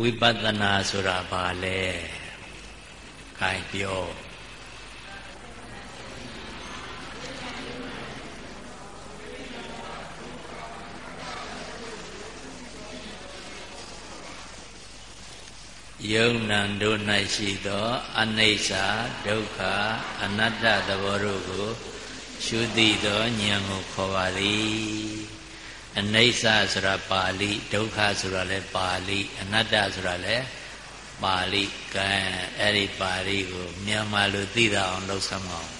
ဝိပဿနာဆိုတာဘာလဲခိုင်ပြောယုံနံတို့၌ရှိသော အနိစ္စဒုက္ခအနတ္တသဘောတို့ကိုရှုသိသောဉာဏ်ကိုခေါ်ပါသည် အနိစ္စဆိုတာပါဠိဒုက္ခဆိုတာလည်းပါဠိအနတ္တဆိုတာလည်းပါဠိကံအဲ့ဒီပါဠိကိုမြန်မာလိုသိတာအောင်လုပ်ဆောင်အောင်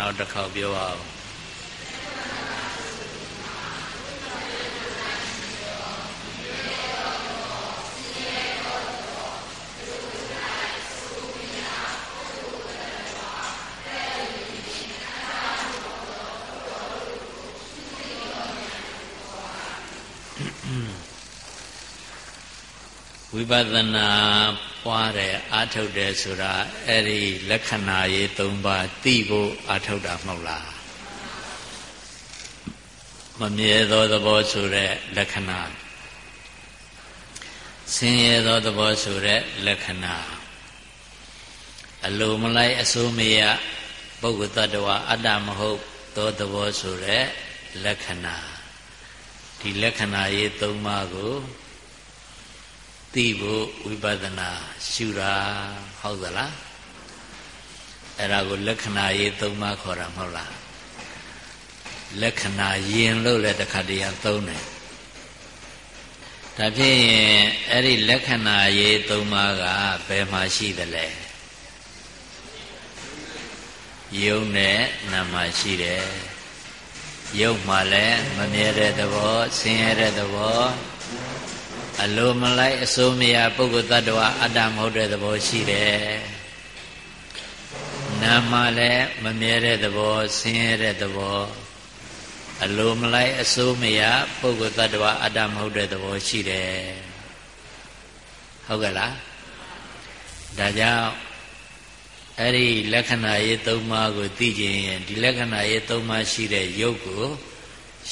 နောက်နောက်တစ်ခေါက်ပြောအောင်ဝိပဿနာ ပွားတယ်အာထုတ်တယ်ဆိုတာအဲ့ဒီလက္ခဏာရေး၃ပါးသိဖို့အာထုတ်တာမဟုတ်လားမမြဲသောသဘောဆိုတဲ့လက္ခဏာဆင်းရဲသောသဘောဆိုတဲ့လက္ခဏာအလိုမလိုက်အစိုးမရပုဂ္ဂိုလ်တ attva အတ္တမဟုတ်သောသဘောဆိုတဲ့လက္ခဏာဒီလက္ခဏာရေး၃ပါးကို သိဖို့ဝိပဿနာရှုတာဟုတ်သလားအဲ့ဒါကိုလက္ခဏာရေးသုံးပါးခေါ်တာမဟုတ်လားလက္ခဏာယင်လို့လည်းတစ်ခါတည်းသုံးတယ်ဒါဖြစ်ရင်အဲ့ဒီလက္ခဏာရေးသုံးပါးကဘယ်မှာရှိသလဲယုံနဲ့နာမရှိတယ်ယုံမှလည်းမမြဲတဲ့သဘောဆင်းရဲတဲ့သဘော အလိုမလိုက်အစိုးမရပုဂ္ဂိုလ်တ attva အတ္တမဟုတ်တဲ့သဘောရှိတယ်နာမလည်းမမြဲတဲ့သဘောဆင်းရဲတဲ့သဘောအလိုမလိုက်အစိုးမရပုဂ္ဂိုလ်တ attva အတ္တမဟုတ်တဲ့သဘောရှိတယ်ဟုတ်ကဲ့လားဒါကြောင့်အဲ့ဒီလက္ခဏာရေး၃ပါးကိုသိခြင်းရင်ဒီလက္ခဏာရေး၃ပါးရှိတဲ့ယုတ်ကို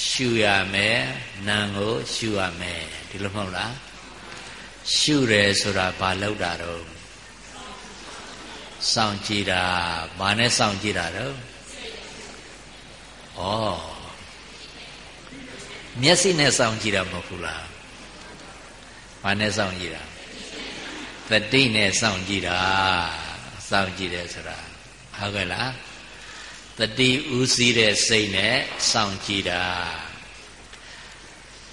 ရှုရမယ်နာမ်ကိုရှုရမယ်ဒီလိုမဟုတ်လားရှုတယ်ဆိုတာဘာလောက်တာတော့စောင့်ကြည့်တာဘာနဲ့စောင့်ကြည့်တာတော့ဩမျက်စိနဲ့စောင့်ကြည့်တာမဟုတ်ဘူးလားဘာနဲ့စောင့်ကြည့်တာတတိနဲ့စောင့်ကြည့်တာစောင့်ကြည့်တယ်ဆိုတာဟုတ်ကဲ့လား တတိဥစည်းတဲ့စိတ်နဲ့စောင့်ကြည့်တာ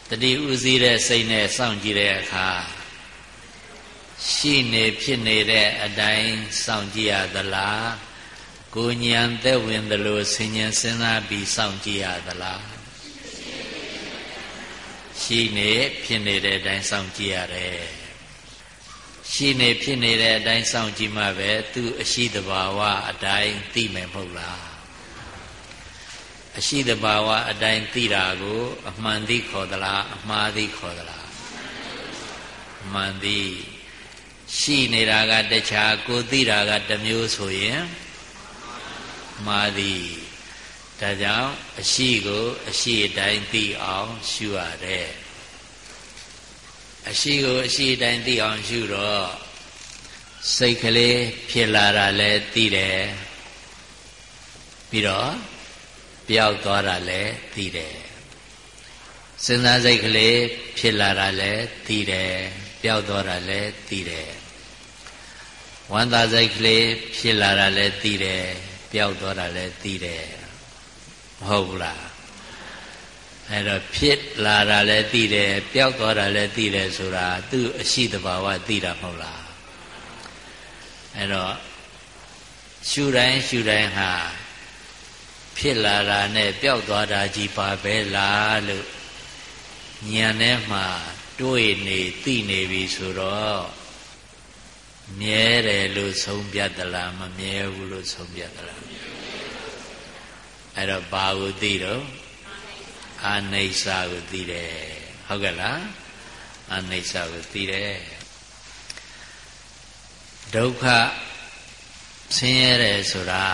တတိဥစည်းတဲ့စိတ်နဲ့စောင့်ကြည့်တဲ့အခါရှိနေဖြစ်နေတဲ့အတိုင်းစောင့်ကြည့်ရသလားကိုဉဏ်သက်ဝင်သလိုဆင်ញံစဉ်းစားပြီးစောင့်ကြည့်ရသလားရှိနေဖြစ်နေတဲ့အတိုင်းစောင့်ကြည့်ရတယ်ရှိနေဖြစ်နေတဲ့အတိုင်းစောင့်ကြည့်မှပဲသူအရှိတဘာဝအတိုင်းသိမယ်မဟုတ်လား အရှိတဘာဝအတိုင်းသိတာကိုအမှန်သိခေါ်သလားအမှားသိခေါ်သလားအမှန်သိရှိနေတာကတခြားကိုသိတာကတစ်မျိုးဆိုရင်မှားသည်ဒါကြောင့်အရှိကို အရှိအတိုင်းသိအောင်ရှုရတယ်အရှိကိုအရှိအတိုင်းသိအောင်ရှုတော့စိတ်ကလေးဖြစ်လာတာလည်းသိတယ်ပြီးတော့ ပျောက်သွားတာလည်းသိတယ်စဉ်းစားစိတ်ကလေးဖြစ်လာတာလည်းသိတယ်ပျောက်သွားတာလည်းသိတယ်ဝမ်းသာစိတ်ကလေးဖြစ်လာတာလည်းသိတယ်ပျောက်သွားတာလည်းသိတယ်မဟုတ်ဘူးလားအဲ့တော့ဖြစ်လာတာလည်းသိတယ်ပျောက်သွားတာလည်းသိတယ်ဆိုတာသူ့အရှိတဘာဝသိတာမဟုတ်လားအဲ့တော့ရှုတိုင်းရှုတိုင်းဟာ ဖြစ်လာတာနဲ့ပျောက်သွားတာကြီးပါပဲလားလို့ဉာဏ်ထဲမှာတွေးနေသိနေပြီဆိုတော့မြဲတယ်လို့ဆုံးပြသလားမမြဲဘူးလို့ဆုံးပြသလားအဲ့တော့ဘာကိုသိတော့အာနိစ္စကိုသိတယ်ဟုတ်ကဲ့လားအာနိစ္စကိုသိတယ်ဒုက္ခဆင်းရဲတယ်ဆိုတာ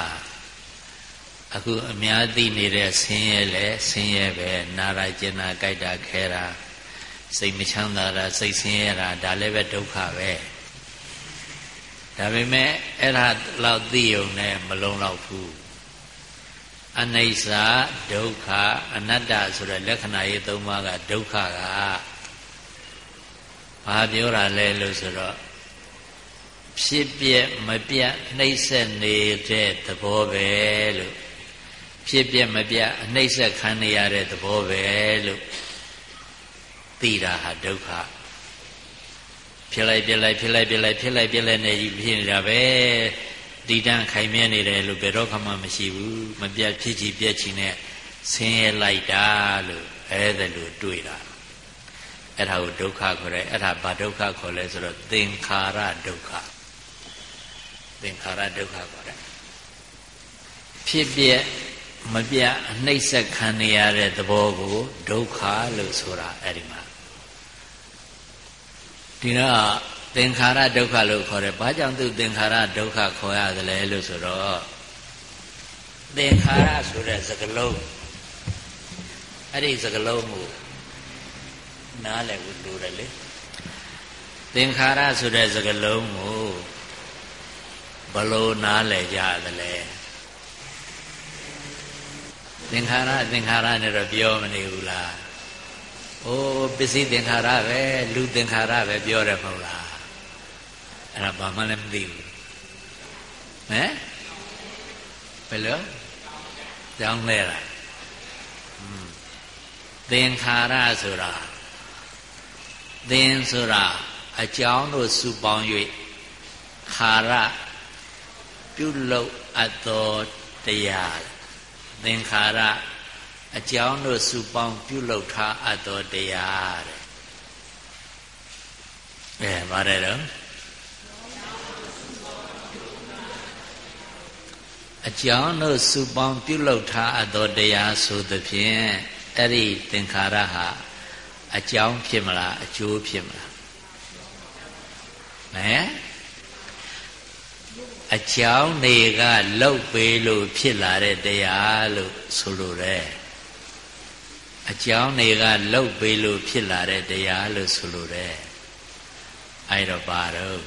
အခုအများသိနေတဲ့ဆင်းရဲလဲဆင်းရဲပဲနာရကျင်နာကြိုက်တာခဲတာစိတ်မချမ်းသာတာစိတ်ဆင်းရဲတာဒါလည်းပဲဒုက္ခပဲဒါပေမဲ့အဲ့ဒါလောက်သိုံနဲ့မလုံလောက်ဘူးအနိစ္စဒုက္ခအနတ္တဆိုတဲ့လက္ခဏာရေးသုံးပါးကဒုက္ခကဘာပြောတာလဲလို့ဆိုတော့ဖြစ်ပြမပြနှိမ့်ဆက်နေတဲ့သဘောပဲလို့ ဖြစ်ပြမပြအနှိမ့်ဆက်ခံနေရတဲ့သဘောပဲလို့သိတာဟာဒုက္ခဖြစ်လိုက်ပြလိုက်ဖြစ်လိုက်ပြလိုက်ဖြစ်လိုက်ပြလိုက်နေကြီးဖြစ်နေတာပဲတည်တံ့ခိုင်မြဲနေတယ်လို့ဘယ်တော့မှမရှိဘူးမပြတ်ဖြစ်ချီပြက်ချီနဲ့ဆင်းရဲလိုက်တာလို့အဲ့ဒါလို့တွေ့တာအဲ့ဒါကိုဒုက္ခခေါ်တယ်အဲ့ဒါဘာဒုက္ခခေါ်လဲဆိုတော့သင်္ခါရဒုက္ခသင်္ခါရဒုက္ခခေါ်တယ်ဖြစ်ပြက် မပြတ်အနှိမ့်ဆက်ခံနေရတဲ့သဘောကိုဒုက္ခလို့ဆိုတာအဲ့ဒီမှာဒီတော့သင်္ခါရဒုက္ခလို့ခေါ်တယ်။ဘာကြောင့်သူသင်္ခါရဒုက္ခခေါ်ရသလဲလို့ဆိုတော့သင်္ခါရဆိုတဲ့စကလုံးအဲ့ဒီစကလုံးကိုနားလည်ဖို့လိုတယ်လေ။သင်္ခါရဆိုတဲ့စကလုံးကိုဘလို့နားလည်ကြသလဲ။ သင်္ခါရသင်္ခါရနဲ့တော့ပြောမနေဘူးလား။အိုးပစ္စည်းသင်္ခါရပဲလူသင်္ခါရပဲပြောတယ်မဟုတ်လားအဲ့ဒါဘာမှလည်းမသိဘူးဟမ်ဘယ်လိုကြောင်းလဲတာသင်္ခါရဆိုတာသင်ဆိုတာအကြောင်းတို့စုပေါင်း၍ခါရပြုလုပ်အပ်သောတရား သင်္ခါရအကြောင်းတို့စုပေါင်းပြုလုပ်ထားအပ်သောတရားတဲ့အဲပါတယ်တော့အကြောင်းတို့စုပေါင်းပြုလုပ်ထားအပ်သောတရားဆိုသဖြင့်အဲ့ဒီသင်္ခါရဟာအကြောင်းဖြစ်မလားအကျိုးဖြစ်မလားဟမ် အကြောင်းတွေကလှုပ်ပေးလို့ဖြစ်လာတဲ့တရားလို့ဆိုလိုတယ်အကြောင်းတွေကလှုပ်ပေးလို့ဖြစ်လာတဲ့တရားလို့ဆိုလိုတယ်အဲ့တော့ပါတော့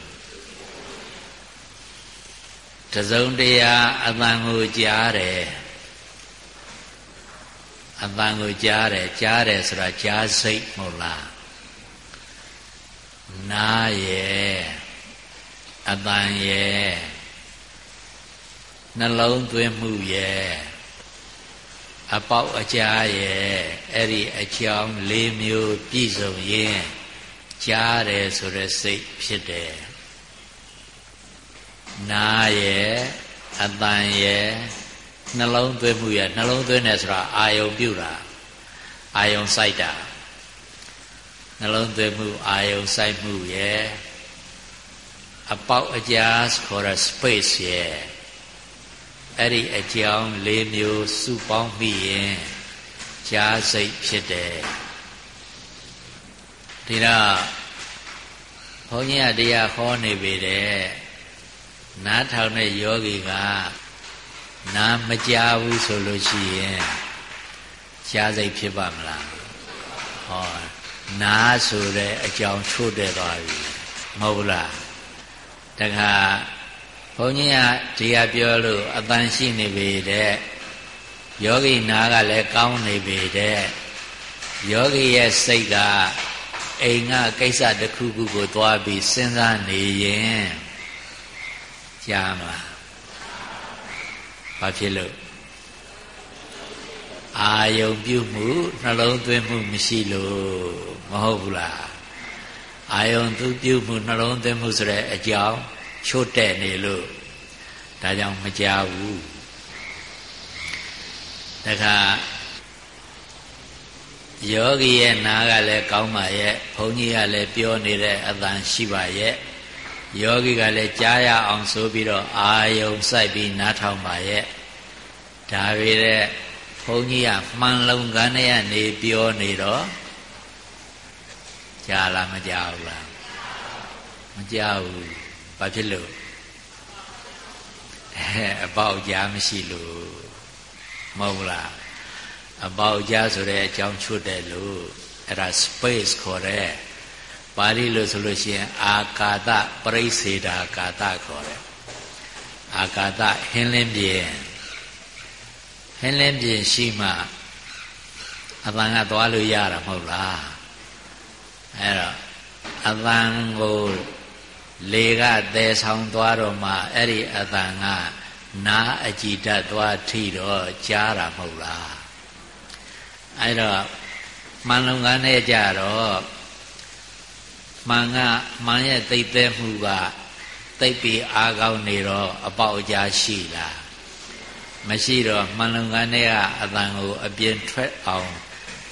တစုံတရာအတန်ကိုကြားတယ်အတန်ကိုကြားတယ်ကြားတယ်ဆိုတာကြားစိတ်မဟုတ်လားနားရဲ့အတန်ရဲ့ နှလုံးသွင်းမှုရဲ့အပေါက်အကြားရဲ့အဲ့ဒီအကြောင်း၄မျိုးပြည့်စုံရင်ကြားတယ်ဆိုတဲ့စိတ်ဖြစ်တယ်နာရဲ့အတန်ရဲ့နှလုံးသွင်းမှုရဲ့နှလုံးသွင်းတယ်ဆိုတာအာယုံပြုတာအာယုံစိုက်တာနှလုံးသွင်းမှုအာယုံစိုက်မှုရဲ့အပေါက်အကြားခေါ်တဲ့ space ရဲ့ အဲ့ဒီအကြောင်း၄မျိုးစုပေါင်းပြီးရင်ကြားစိတ်ဖြစ်တယ်ဒီတော့ဘုန်းကြီးကတရားဟောနေပေတဲ့နားထောင်တဲ့ယောဂီကနားမကြားဘူးဆိုလို့ရှိရင်ရှားစိတ်ဖြစ်ပါမလားဟောနားဆိုတဲ့အကြောင်းချို့တဲ့သွားပြီမဟုတ်လားတခါ ဘုန်းကြီးကဒီကပြောလို့အတန်ရှိနေပြီတဲ့ယောဂီနားကလည်းကောင်းနေပြီတဲ့ယောဂီရဲ့စိတ်ကအိမ်ကကိစ္စတစ်ခုခုကိုသွားပြီးစဉ်းစားနေရင်ကြားမလားဘာဖြစ်လို့အာယုံပြုမှုနှလုံးသွင်းမှုမရှိလို့မဟုတ်ဘူးလားအာယုံသူပြုမှုနှလုံးသွင်းမှုဆိုတဲ့အကြောင်း ချို့တဲ့နေလို့ဒါကြောင့်မကြားဘူးတခါယောဂီရဲ့နားကလည်းကောင်းပါရဲ့ဘုန်းကြီးကလည်းပြောနေတဲ့အတန်ရှိပါရဲ့ယောဂီကလည်းကြားရအောင်ဆိုပြီးတော့အာယုံစိုက်ပြီးနားထောင်ပါရဲ့ဒါပေတဲ့ဘုန်းကြီးကမှန်လုံကန်းထဲကနေပြောနေတော့ကြားလားမကြားဘူးလားမကြားဘူး ဘာဖြစ်လို့အဲအပေါက်ကြားမရှိလို့မဟုတ်လားအပေါက်ကြားဆိုတဲ့အကြောင်းချွတ်တယ်လို့အဲ့ဒါ space ခေါ်တဲ့ပါဠိလို့ဆိုလို့ရှိရင် အာကာသပရိစေတာကာသခေါ်တယ်အာကာသဟင်းလင်းပြင်ဟင်းလင်းပြင်ရှိမှအပန်းကသွားလို့ရတာမဟုတ်လားအဲ့တော့အပန်းကို လေကသယ်ဆောင်သွားတော့မှအဲ့ဒီအပန်းကနာအကြည်တတ်သွားထိတော့ကြားတာမဟုတ်လားအဲ့တော့မှန်လုံကန်းနဲ့ကြတော့မှန်ကမှန်ရဲ့သိတဲ့မှုကသိပြီးအားကောင်းနေတော့အပေါက်အကြားရှိလားမရှိတော့မှန်လုံကန်းနဲ့ကအတန်ကိုအပြင်းထွက်အောင်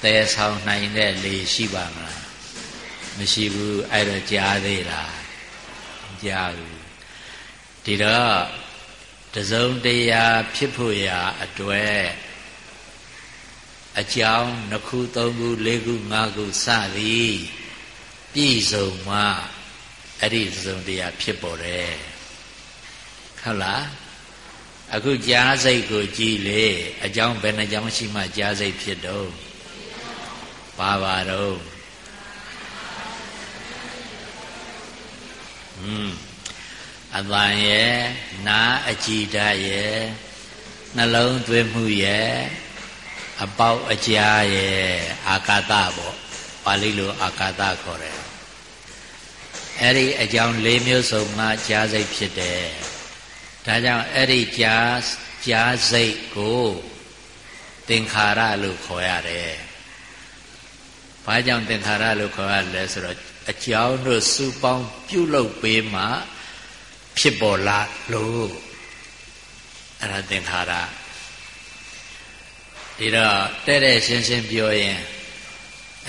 တည်ဆောင်နိုင်တဲ့လေရှိပါမလားမရှိဘူးအဲ့တော့ကြားသေးလား ကြားဘူးဒီတော့တစုံတရာဖြစ်ဖို့ရာအတွက်အကြောင်းတစ်ခုသုံးခုလေးခုငါးခုစသည်ပြည့်စုံမှအဲ့ဒီတစုံတရာဖြစ်ပေါ်တယ်ဟုတ်လားအခုကြားစိတ်ကိုကြည်လေအကြောင်းဘယ်နှကြောင်းရှိမှကြားစိတ်ဖြစ်တော့ပါပါတော့ဟွန်း အပန်ရဲ့နာအကြည်ဓာတ်ရဲ့နှလုံးသွင်းမှုရဲ့အပေါက်အကြားရဲ့အာကာသပေါ့ပါဠိလိုအာကာသခေါ်တယ်အဲ့ဒီအကြောင်း၄မျိုးစုံကကြားစိတ်ဖြစ်တယ်ဒါကြောင့်အဲ့ဒီကြားကြားစိတ်ကိုသင်္ခါရလို့ခေါ်ရတယ် ဘာကြောင့်သင်္ခါရလို့ခေါ်ရလဲဆိုတော့အကြောင်းတို့စုပေါင်းပြုလုပ်ပေးမှဖြစ်ပေါ်လာလို့အဲ့ဒါသင်္ခါရဒီတော့တဲ့တဲ့ရှင်းရှင်းပြောရင်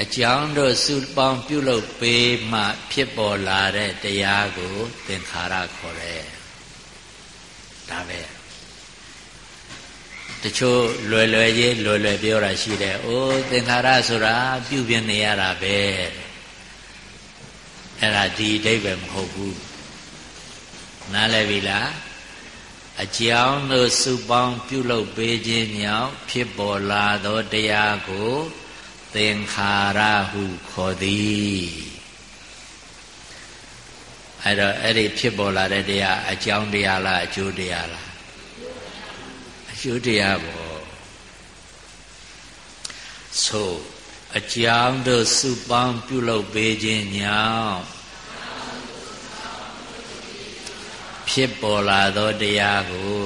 အကြောင်းတို့စုပေါင်းပြုလုပ်ပေးမှဖြစ်ပေါ်လာတဲ့တရားကိုသင်္ခါရခေါ်တယ်ဒါပဲ တချို့လွယ်လွယ်ရေးလွယ်လွယ်ပြောတာရှိတယ်။အိုးသင်္ခါရဆိုတာပြုပြင်နေရတာပဲ။အဲ့ဒါဒီအဓိပ္ပာယ်မဟုတ်ဘူး။နားလည်ပြီလား။အကြောင်းတို့စုပေါင်းပြုလုပ်ပေးခြင်းကြောင့်ဖြစ်ပေါ်လာသောတရားကိုသင်္ခါရဟုခေါ်သည်။အဲ့တော့အဲ့ဒီဖြစ်ပေါ်လာတဲ့တရားအကြောင်းတရားလားအကျိုးတရားလား ကျိုးတရားပေါ့ဆိုအကြောင်းတို့စုပေါင်းပြုလုပ်ပေးခြင်းကြောင့်ဖြစ်ပေါ်လာသောတရားကို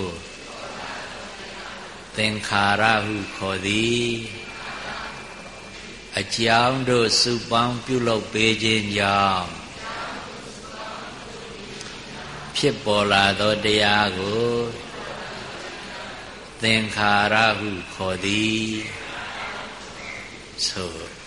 သင်္ခါရဟုခေါ်သည်အကြောင်းတို့စုပေါင်းပြုလုပ်ပေးခြင်းကြောင့်ဖြစ်ပေါ်လာသောတရားကို သင်္ခါရဟုခေါ်သည်ဆို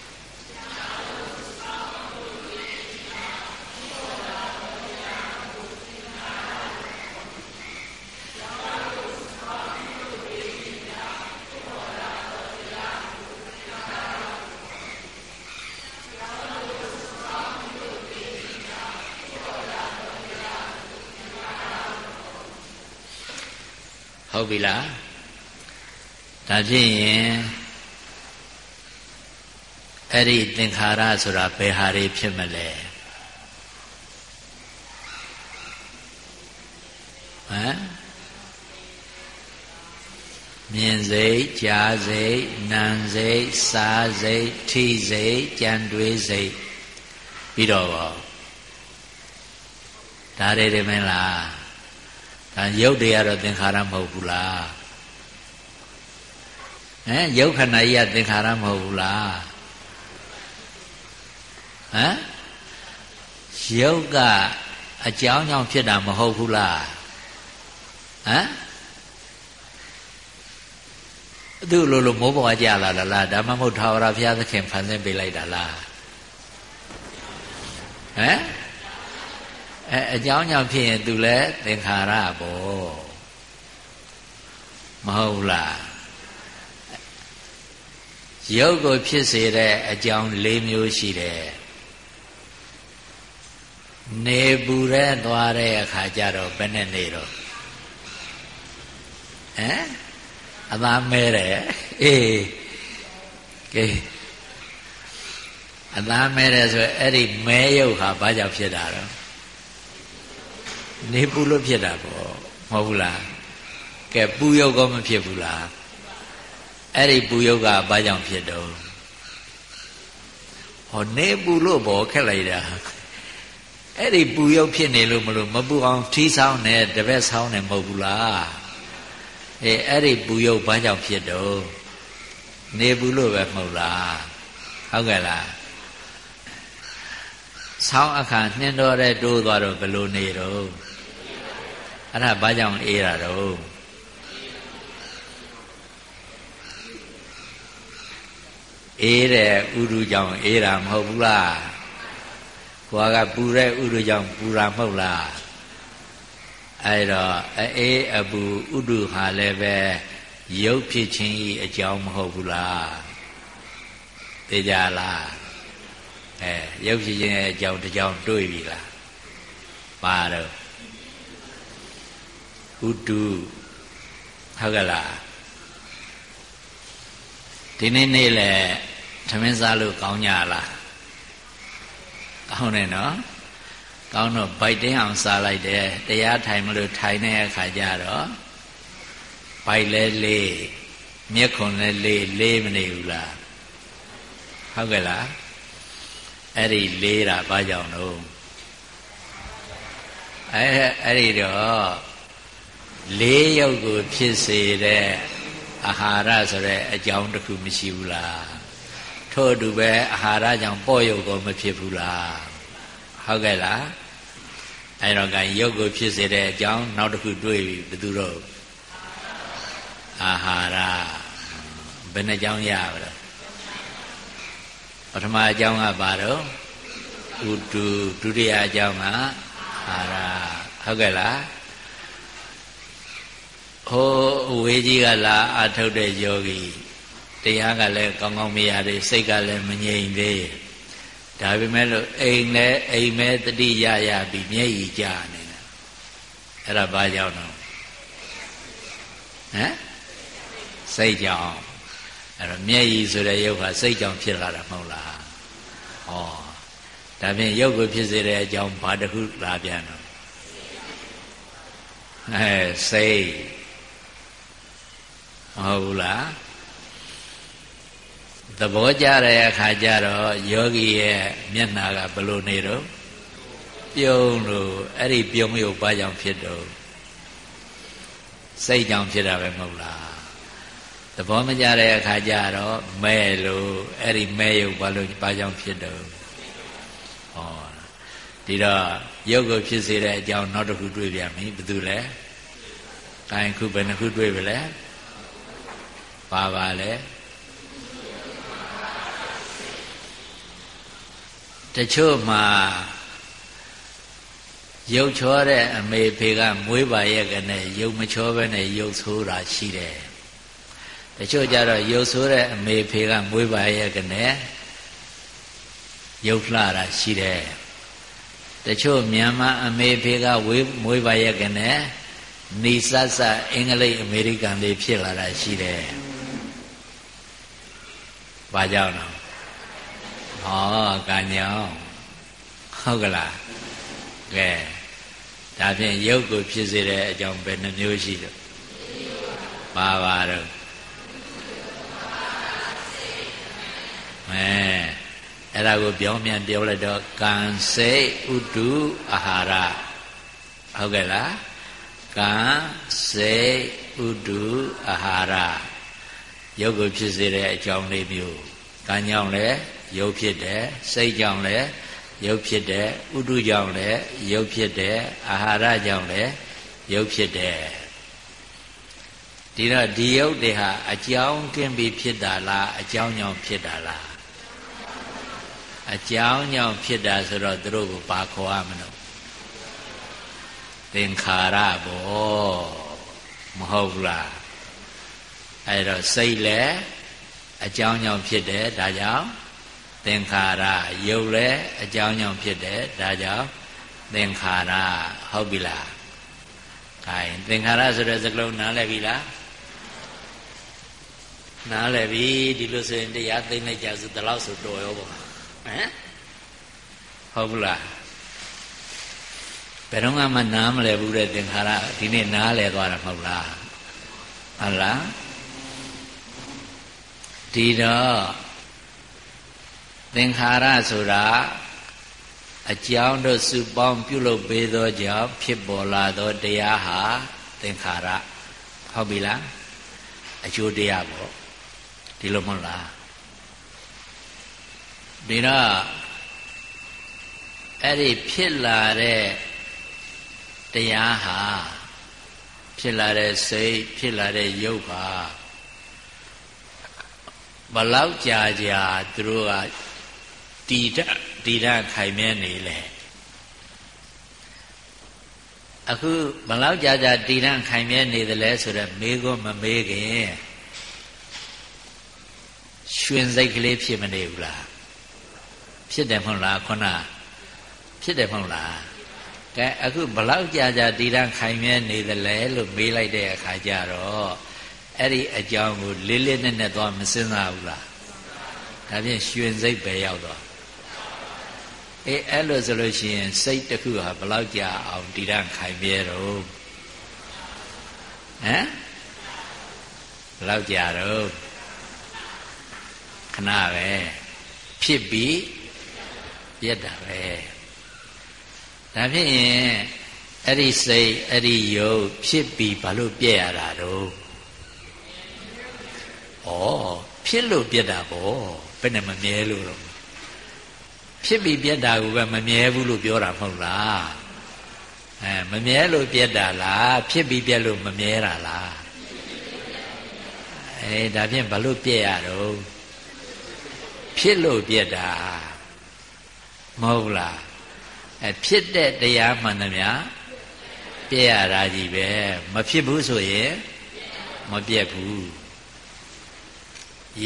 ဟုတ်ပြီလား ဒါဖြစ်ရင်အဲ့ဒီသင်္ခါရဆိုတာဘယ်ဟာတွေဖြစ်မလဲဟမ်မြင်စိတ်ကြားစိတ်နာမ်စိတ်စားစိတ်ထိစိတ်ကြံတွေးစိတ်ပြီးတော့ဘောဒါတွေတယ်မလားဒါရုပ်တွေကတော့သင်္ခါရမဟုတ်ဘူးလား ဟမ်ယုတ်ခဏကြီးကသင်္ခါရမဟုတ်ဘူးလားဟမ်ယုတ်ကအကြောင်းကြောင့်ဖြစ်တာမဟုတ်ဘူးလားဟမ်သူ့လိုလိုမိုးပေါ်ကြလာလားဒါမှမဟုတ်ထာဝရဘုရားသခင်ဖန်ဆင်းပေးလိုက်တာလားဟမ်အဲအကြောင်းကြောင့်ဖြစ်ရင်သူလည်းသင်္ခါရပေါ့မဟုတ်လား ရုပ်ကိုဖြစ်စေတဲ့အကြောင်း၄မျိုးရှိတယ်နေပူရဲသွားတဲ့အခါကျတော့ဘယ်နဲ့နေတော့ဟမ်အသားမဲတယ်အေးကဲအသားမဲတယ်ဆိုအဲ့ဒီမဲရုပ်ဟာဘာကြောင့်ဖြစ်တာတော့နေပူလို့ဖြစ်တာပေါ့မဟုတ်ဘူးလားကဲပူရုပ်ကောမဖြစ်ဘူးလား အဲ့ဒီပူရုပ်ကဘာကြောင့်ဖြစ်တော့ဟောနေပူလို့ဘောခက်လိုက်တာအဲ့ဒီပူရုပ်ဖြစ်နေလို့မလို့မပူအောင်ထီးဆောင်နေတပည့်ဆောင်နေမဟုတ်ဘူးလားအေးအဲ့ဒီပူရုပ်ဘာကြောင့်ဖြစ်တော့နေပူလို့ပဲမဟုတ်လားဟုတ်ကဲ့လားဆောင်းအခါနှင်းတော်တဲ့တိုးသွားတော့ဘယ်လိုနေတော့အဲ့ဒါဘာကြောင့်အေးတာတော့ အေးတဲ့ဥရုကြောင့်အေးတာမဟုတ်ဘူးလားကိုကပူတဲ့ဥရုကြောင့်ပူတာမဟုတ်လားအဲ့တော့အေးအပူဥဒုဟာလည်းပဲရုပ်ဖြစ်ခြင်းဤအကြောင်းမဟုတ်ဘူးလားသိကြလားအဲရုပ်ဖြစ်ခြင်းရဲ့အကြောင်းတစ်ကြောင်းတွေးပြီလားပါတော့ဥတုဟုတ်ကလားဒီနေ့နေ့လေ သမင်းစားလို့ကောင်းကြလားကောင်းတယ်နော်ကောင်းတော့ဗိုက်တင်းအောင်စားလိုက်တယ်တရားထိုင်မလို့ထိုင်တဲ့အခါကျတော့ဗိုက်လဲလေးမျက်ခွန်လဲလေးလေးမနေဘူးလားဟုတ်ကဲ့လားအဲ့ဒီလေးတာဘာကြောင့်လို့အဲ့အဲ့ဒီတော့လေးရုပ်ကိုဖြစ်စေတဲ့အာဟာရဆိုတဲ့အကြောင်းတစ်ခုမရှိဘူးလား ထို့အတူပဲအာဟာရကြောင့်ပေါ့ရုပ်ကိုမဖြစ်ဘူးလားဟုတ်ကဲ့လားအဲ့တော့ကရုပ်ကိုဖြစ်စေတဲ့အကြောင်းနောက်တစ်ခုတွေးပြီးဘယ်သူတော့အာဟာရဘယ်နှကြောင်းရပါလဲပထမအကြောင်းကဘာတော့ဥတုဒုတိယအကြောင်းကအာဟာရဟုတ်ကဲ့လားဟိုအဝေးကြီးကလာအာထုတ်တဲ့ယောဂီ တရားကလည်းကောင်းကောင်းမရသေးစိတ်ကလည်းမငြိမ်သေးဒါပေမဲ့လို့အိမ်နဲ့အိမ်မဲတတိရရပြီးမျက်ရည်ကျနေတာအဲ့ဒါဘာကြောင့်တော့ဟမ်စိတ်ကြောင့်အဲ့တော့မျက်ရည်ဆိုတဲ့ရုပ်ဟာစိတ်ကြောင့်ဖြစ်လာတာမဟုတ်လားဩဒါဖြင့်ရုပ်ကိုဖြစ်စေတဲ့အကြောင်းဘာတစ်ခုလာပြန်တော့အဲစိတ်မဟုတ်ဘူးလား သဘောကျတဲ့အခါကျတော့ယောဂီရဲ့မျက်နာကဘယ်လိုနေတော့ပြုံးလို့အဲ့ဒီပြုံးရုပ်ဘာကြောင့်ဖြစ်တော့စိတ်ကြောင့်ဖြစ်တာပဲမဟုတ်လားသဘောမကျတဲ့အခါကျတော့မဲလို့အဲ့ဒီမဲရုပ်ဘာလို့ဘာကြောင့်ဖြစ်တော့ဟောဒီတော့ရုပ်ကိုဖြစ်စေတဲ့အကြောင်းနောက်တစ်ခုတွေးပြန်ပြီဘယ်သူလဲ။အဲခုဘယ်နှခုတွေးပြီလဲ။ပါပါလဲ တချို့မှာရုပ်ချောတဲ့အမေဖေကမွေးပါရဲ့ကနဲ့ရုပ်မချောပဲနဲ့ရုပ်ဆိုးတာရှိတယ်တချို့ကြတော့ရုပ်ဆိုးတဲ့အမေဖေကမွေးပါရဲ့ကနဲ့ရုပ်လှတာရှိတယ်တချို့မြန်မာအမေဖေကဝေးမွေးပါရဲ့ကနဲ့နေဆဆအင်္ဂလိပ်အမေရိကန်လေးဖြစ်လာတာရှိတယ်ဘာကြောင့်တော့ ဟောကံညောင်းဟုတ်ကလားကဲဒါဖြင့်ရုပ်ကိုဖြစ်စေတဲ့အကြောင်းဘယ်နှမျိုးရှိတော့ပါပါတော့အဲအဲ့ဒါကိုပြောင်းပြန်ပြောလိုက်တော့ကံစိတ်ဥတုအာဟာရဟုတ်ကဲ့လားကံစိတ်ဥတုအာဟာရရုပ်ကိုဖြစ်စေတဲ့အကြောင်းလေးမျိုးကံကြောင့်လည်း ရုပ်ဖြစ်တယ်စိတ်ကြောင့်လည်းရုပ်ဖြစ်တယ်ဥဒုကြောင့်လည်းရုပ်ဖြစ်တယ်အာဟာရကြောင့်လည်းရုပ်ဖြစ်တယ်ဒီတော့ဒီရုပ်တွေဟာအကြောင်းကင်းပြီးဖြစ်တာလားအကြောင်းကြောင့်ဖြစ်တာလားအကြောင်းကြောင့်ဖြစ်တာဆိုတော့သူတို့ကိုဘာခေါ်ရမလို့သင်္ခါရဘောမဟုတ်ဘူးလားအဲ့တော့စိတ်လည်းအကြောင်းကြောင့်ဖြစ်တယ်ဒါကြောင့် သင်္ခါရယုတ်လည်းအကြောင်းကြောင့်ဖြစ်တယ်ဒါကြောင့်သင်္ခါရဟုတ်ပြီလားခိုင်သင်္ခါရဆိုတဲ့စကားလုံးနားလည်ပြီလားနားလည်ပြီဒီလိုဆိုရင်တရားသိနေကြဆိုဒီလောက်ဆိုတော်ရောပေါ့ဟမ်ဟုတ်ဘူးလားဘယ်တော့မှနားမလဲဘူးတဲ့သင်္ခါရဒီနေ့နားလဲသွားတာမဟုတ်လားဟုတ်လားဒီတော့ သင်္ခါရဆိုတာအကြောင်းတို့စုပေါင်းပြုလုပ်ပေးသောကြောင့်ဖြစ်ပေါ်လာသောတရားဟာသင်္ခါရဟုတ်ပြီလားအကျိုးတရားပေါ့ဒီလိုမဟုတ်လားဒီတော့အဲ့ဒီဖြစ်လာတဲ့တရားဟာဖြစ်လာတဲ့စိတ်ဖြစ်လာတဲ့ရုပ်ဟာဘလောက်ကြာကြာသူတို့က တည်တတည်တခိုင်မြဲနေလေအခုဘလောက်ကြာကြာတည်တခိုင်မြဲနေသလဲဆိုတော့မေးခွန်းမမေးခင်ရွှင်စိတ်ကလေးဖြစ်မနေဘူးလားဖြစ်တယ်မဟုတ်လားခုနဖြစ်တယ်မဟုတ်လားကဲအခုဘလောက်ကြာကြာတည်တခိုင်မြဲနေသလဲလို့မေးလိုက်တဲ့အခါကျတော့အဲ့ဒီအကြောင်းကိုလေးလေးနက်နက်သွားမစင်းစားဘူးလားဒါဖြင့်ရွှင်စိတ်ပဲရောက်သွား အေးအဲ့လိုဆိုလို့ရှိရင် စိတ်တစ်ခုဟာဘလောက်ကြာအောင်တည်တံ့ခိုင်မြဲတော့ဟမ်ဘလောက်ကြာတော့ခဏပဲဖြစ်ပြီးပြက်တာပဲဒါဖြစ်ရင်အဲ့ဒီစိတ်အဲ့ဒီယုတ်ဖြစ်ပြီးဘာလို့ပြက်ရတာတော့ဩဖြစ်လို့ပြက်တာပေါ့ဘယ်နဲ့မမြဲလို့တော့ ဖြစ်ပြီးပြက်တာကိုပဲမမြဲဘူးလို့ပြောတာမဟုတ်လားအဲမမြဲလို့ပြက်တာလားဖြစ်ပြီးပြက်လို့မမြဲတာလားအဲဒါဖြင့်ဘာလို့ပြက်ရတော့ဖြစ်လို့ပြက်တာမဟုတ်လားအဲဖြစ်တဲ့တရားမှန်သမျှပြက်ရတာကြီးပဲမဖြစ်ဘူးဆိုရင်မပြက်ဘူး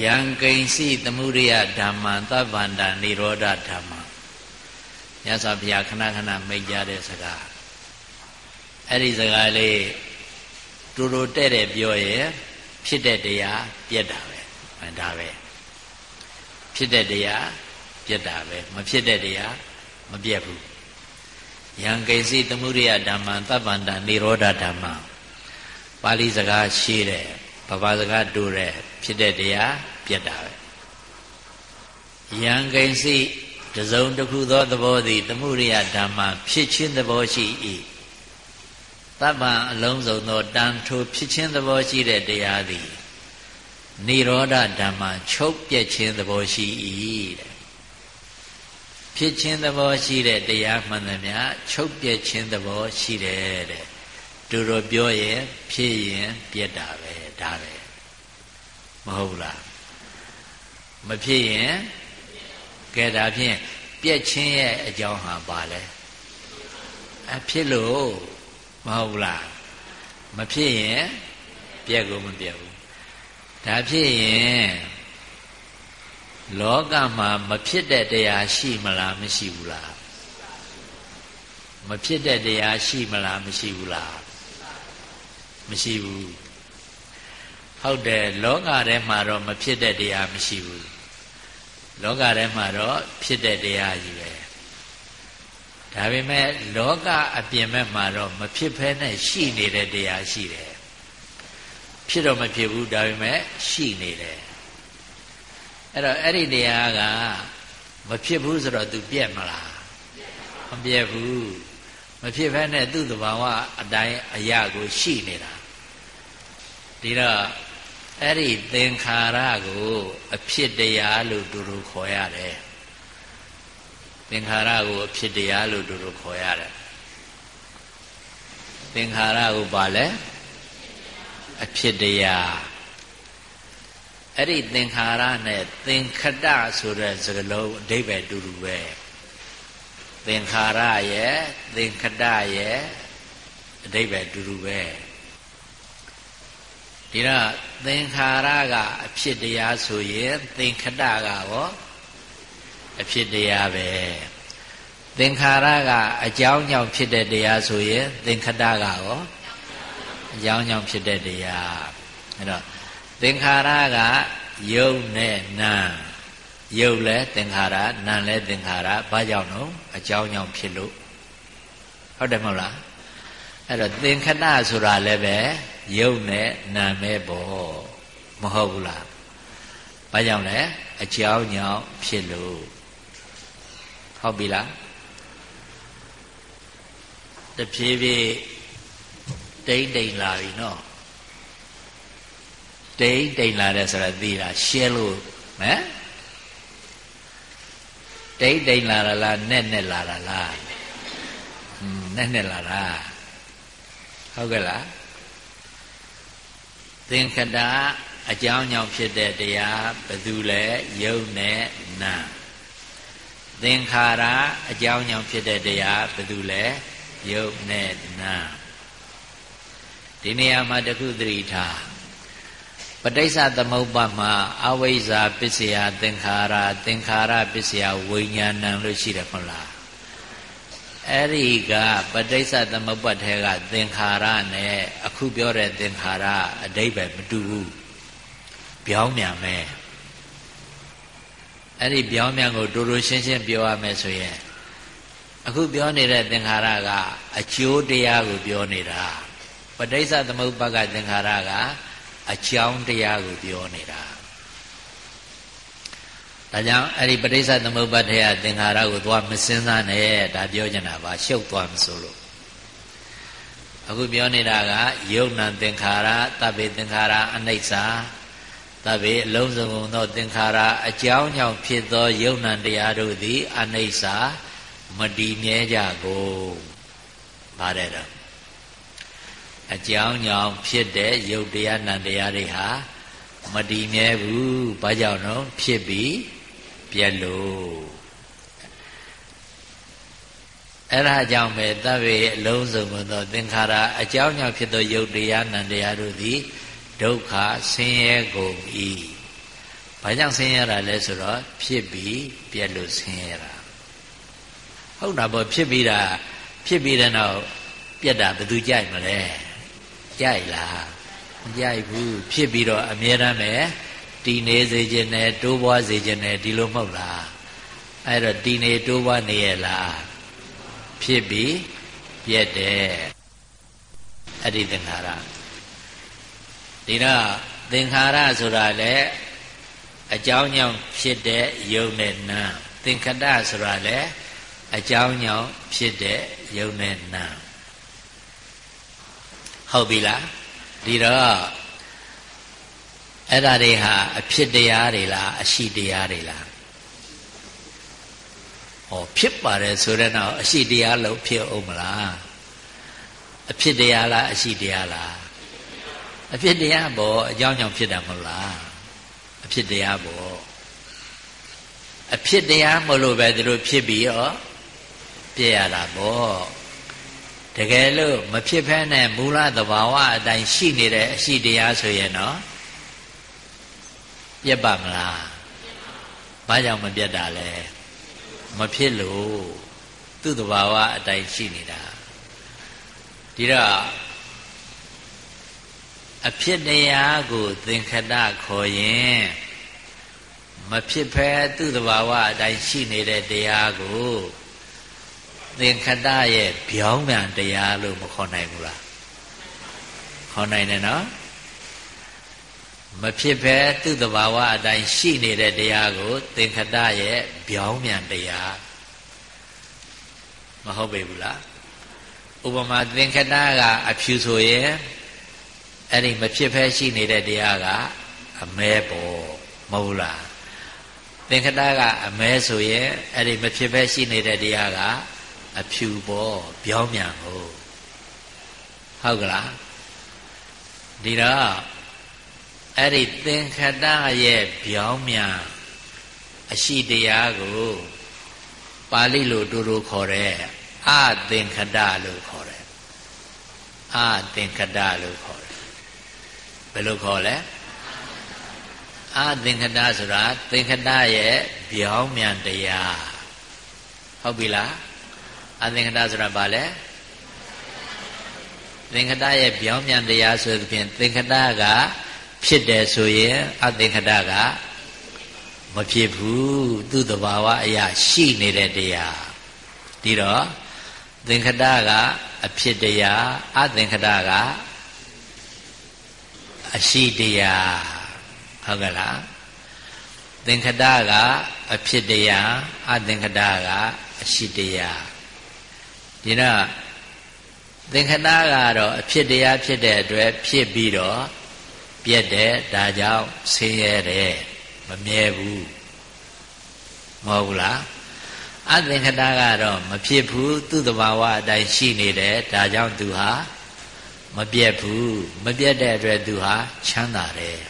ယံကိဉ္စီသမှုရိယဓမ္မံသဗ္ဗန္တာនិရောဓဓမ္မမြတ်စွာဘုရားခဏခဏမိတ်ကြတဲ့စကားအဲ့ဒီစကားလေးတူတူတဲ့တဲ့ပြောရင်ဖြစ်တဲ့တရားပြက်တာပဲဒါပဲဖြစ်တဲ့တရားပြက်တာပဲမဖြစ်တဲ့တရားမပြက်ဘူးယံကိဉ္စီသမှုရိယဓမ္မံသဗ္ဗန္တာនិရောဓဓမ္မပါဠိစကားရှိတယ် ဘဘာစကားတူတယ်ဖြစ်တဲ့တရားပြတ်တာပဲယံကိဉ္စီတစုံတစ်ခုသောသဘောသည်သမှုရိယဓမ္မဖြစ်ခြင်းသဘောရှိ၏တပ္ပံအလုံးစုံသောတန်ထိုဖြစ်ခြင်းသဘောရှိတဲ့တရားသည်និရောဓဓမ္မချုပ်ပြက်ခြင်းသဘောရှိ၏တဲ့ဖြစ်ခြင်းသဘောရှိတဲ့တရားမှန်သမျှချုပ်ပြက်ခြင်းသဘောရှိတယ်တဲ့တူတော်ပြောရင်ဖြစ်ရင်ပြက်တာပဲ ဒါပဲမဟုတ်လားမဖြစ်ရင်ကဲဒါဖြင့်ပြက်ချင်းရဲ့အကြောင်းဟာပါလဲအဖြစ်လို့မဟုတ်လားမဖြစ်ရင်ပြက်ကိုမပြက်ဘူးဒါဖြစ်ရင်လောကမှာမဖြစ်တဲ့တရားရှိမလားမရှိဘူးလားမဖြစ်တဲ့တရားရှိမလားမရှိဘူးလားမရှိဘူး ဟုတ်တယ်လောကထဲမှာတော့မဖြစ်တဲ့တရားမရှိဘူးလောကထဲမှာတော့ဖြစ်တဲ့တရားကြီးပဲဒါပေမဲ့လောကအပြင်ဘက်မှာတော့မဖြစ်ဖဲနဲ့ရှိနေတဲ့တရားရှိတယ်ဖြစ်တော့မဖြစ်ဘူးဒါပေမဲ့ရှိနေတယ်အဲ့တော့အဲ့ဒီတရားကမဖြစ်ဘူးဆိုတော့ तू ပြက်မလားမပြက်ဘူးမဖြစ်ဖဲနဲ့သူ့သဘာဝအတိုင်းအရာကိုရှိနေတာဒီတော့ အဲ့ဒီသင်္ခါရကိုအဖြစ်တရားလို့တူတူခေါ်ရတယ်သင်္ခါရကိုအဖြစ်တရားလို့တူတူခေါ်ရတယ်သင်္ခါရကိုပါလဲအဖြစ်တရားအဲ့ဒီသင်္ခါရနဲ့သင်္ခတဆိုတဲ့စကားလုံးအဓိပ္ပာယ်တူတူပဲသင်္ခါရရဲ့သင်္ခတရဲ့အဓိပ္ပာယ်တူတူပဲ ဒဒီတော့သင်္ခါရကအဖြစ်တရားဆိုရင်သင်္ခတကရောအဖြစ်တရားပဲသင်္ခါရကအကြောင်းကြောင့်ဖြစ်တဲ့တရားဆိုရင်သင်္ခတကရောအကြောင်းကြောင့်ဖြစ်တဲ့တရားအဲ့တော့သင်္ခါရကယုတ်နဲ့နာယုတ်လဲသင်္ခါရနာလဲသင်္ခါရဘာကြောင့်လို့အကြောင်းကြောင့်ဖြစ်လို့ဟုတ်တယ်မဟုတ်လားအဲ့တော့သင်္ခတဆိုတာလည်းပဲ ယုတ်နဲ့နာမဲပေါ့မဟုတ်ဘူးလားဘာကြောင့်လဲအကြောင်းကြောင့်ဖြစ်လို့ဟုတ်ပြီလားတဖြည်းဖြည်းတိမ့်တိမ်လာပြီနော်တိမ့်တိမ်လာတယ်ဆိုတာသိတာရှဲလို့ဟမ်တိမ့်တိမ်လာတာလားနဲ့နဲ့လာတာလားဟွန်းနဲ့နဲ့လာတာဟုတ်ကဲ့လား သင်္ခတအကြောင်းကြောင့်ဖြစ်တဲ့တရားဘယ်သူလဲယုံနဲ့နာသင်္ခါရအကြောင်းကြောင့်ဖြစ်တဲ့တရားဘယ်သူလဲယုံနဲ့နာဒီနေရာမှာတခုသတိထားပဋိစ္စသမုပ္ပါမှာအဝိဇ္ဇာပစ္စယသင်္ခါရသင်္ခါရပစ္စယဝိညာဏံလို့ရှိတယ်မဟုတ်လား အဲ့ဒီကပဋိစ္စသမုပ္ပါထဲကသင်္ခါရနဲ့အခုပြောတဲ့သင်္ခါရအတိဘယ်မတူဘူးပြောင်းမြန်မယ်အဲ့ဒီပြောင်းမြန်ကိုတူတူရှင်းရှင်းပြောရမယ်ဆိုရင်အခုပြောနေတဲ့သင်္ခါရကအကျိုးတရားကိုပြောနေတာပဋိစ္စသမုပ္ပါကသင်္ခါရကအကြောင်းတရားကိုပြောနေတာ ဒါကြောင့်အဲ့ဒီပဋိစ္စသမုပ္ပါဒ်ထဲကသင်္ခါရကိုသွားမစင်းစားနဲ့ဒါပြောချင်တာပါရှုပ်သွားမစိုးလို့အခုပြောနေတာကယုံနာသင်္ခါရတဗ္ဗေသင်္ခါရအနိစ္စတဗ္ဗေအလုံးစုံသောသင်္ခါရအကြောင်းကြောင့်ဖြစ်သောယုံနာတရားတို့သည်အနိစ္စမတည်မြဲကြကုန်ပါတယ်တော့အကြောင်းကြောင့်ဖြစ်တဲ့ယုတ်တရားနံတရားတွေဟာမတည်မြဲဘူးဘာကြောင့်တော့ဖြစ်ပြီး ပြက်လို့အဲ့ဒါကြောင့်ပဲတပ္ပေအလုံးစုံသောသင်္ခါရအကြောင်းကြောင့်ဖြစ်သောယုတ်တရားနံတရားတို့သည်ဒုက္ခဆင်းရဲကုန်၏ဘာကြောင့်ဆင်းရဲတာလဲဆိုတော့ဖြစ်ပြီးပြက်လို့ဆင်းရဲတာဟုတ်တာပေါ့ဖြစ်ပြီးတာဖြစ်ပြီးတဲ့နောက်ပြက်တာဘယ်သူကြိုက်မလဲကြိုက်လားမကြိုက်ဘူးဖြစ်ပြီးတော့အမြဲတမ်းပဲ တည်နေစေခြင်းနဲ့တိုးပွားစေခြင်းနဲ့ဒီလိုမဟုတ်လားအဲ့တော့တည်နေတိုးပွားနေရလားဖြစ်ပြီးပြက်တယ်အဲ့ဒီသင်္ခါရဒီတော့သင်္ခါရဆိုတာလေအကြောင်းကြောင့်ဖြစ်တဲ့ယုံနဲ့နာသင်္ခတဆိုတာလေအကြောင်းကြောင့်ဖြစ်တဲ့ယုံနဲ့နာဟုတ်ပြီလားဒီတော့ အဲ့ဒါတွေဟာအဖြစ်တရားတွေလားအရှိတရားတွေလားဟောဖြစ်ပါတယ်ဆိုတဲ့နောက်အရှိတရားလို့ဖြစ်အောင်မလားအဖြစ်တရားလားအရှိတရားလားအဖြစ်တရားပေါ့အကြောင်းကြောင့်ဖြစ်တာမဟုတ်လားအဖြစ်တရားပေါ့အဖြစ်တရားမလို့ပဲသူတို့ဖြစ်ပြီးတော့ပြည့်ရတာပေါ့တကယ်လို့မဖြစ်ဖဲနဲ့မူလသဘာဝအတိုင်းရှိနေတဲ့အရှိတရားဆိုရင်တော့ ပြတ်ပါမလားဘာကြောင့်မပြတ်တာလဲမဖြစ်လို့သူ့သဘာဝအတိုင်းရှိနေတာဒီတော့အဖြစ်တရားကိုသင်္ခတခေါ်ရင်မဖြစ်ဖဲသူ့သဘာဝအတိုင်းရှိနေတဲ့တရားကိုသင်္ခတရဲ့ပြောင်းပြန်တရားလို့မခေါ်နိုင်ဘူးလားခေါ်နိုင်တယ်နော် မဖြစ်ဘဲသူ့တဘာဝအတိုင်းရှိနေတဲ့တရားကို သင်္ခတရဲ့ပြောင်းပြန်တရားမဟုတ်ပေဘူးလားဥပမာသင်္ခတကအဖြူဆိုရင်အဲ့ဒီမဖြစ်ဘဲရှိနေတဲ့တရားကအမဲပေါ်မဟုတ်လားသင်္ခတကအမဲဆိုရင်အဲ့ဒီမဖြစ်ဘဲရှိနေတဲ့တရားကအဖြူပေါ်ပြောင်းမြန်ဟုတ်ဟုတ်ကလားဒီတော့ အဲ့ဒီသင်္ခတရဲ့ပြောင်းမြန်အရှိတရားကိုပါဠိလိုတူတူခေါ်တယ်အသင်္ခတလို့ခေါ်တယ်အသင်္ခတလို့ခေါ်တယ်ဘယ်လိုခေါ်လဲအာသင်္ခတဆိုတာသင်္ခတရဲ့ပြောင်းမြန်တရားဟုတ်ပြီလားအာသင်္ခတဆိုတာဘာလဲသင်္ခတရဲ့ပြောင်းမြန်တရားဆိုသဖြင့်သင်္ခတက ဖြစ်တယ်ဆိုရင်အသင်္ခတကမဖြစ်ဘူးသူ့တဘာဝအရာရှိနေတဲ့တရားဒီတော့သင်္ခတကအဖြစ်တရားအသင်္ခတကအရှိတရားဟုတ်ကဲ့လားသင်္ခတကအဖြစ်တရားအသင်္ခတကအရှိတရားဒီတော့သင်္ခတကတော့အဖြစ်တရားဖြစ်တဲ့အတွက်ဖြစ်ပြီးတော့ ပြက်တယ်ဒါကြောင့်ဆင်းရဲတယ်မမြဲဘူးမဟုတ်ဘူးလားအသင်္ခတကတော့မဖြစ်ဘူးသူ့တဘာဝအတိုင်းရှိနေတယ်ဒါကြောင့်သူဟာမပြက်ဘူးမပြက်တဲ့အတွက်သူဟာချမ်းသာတယ်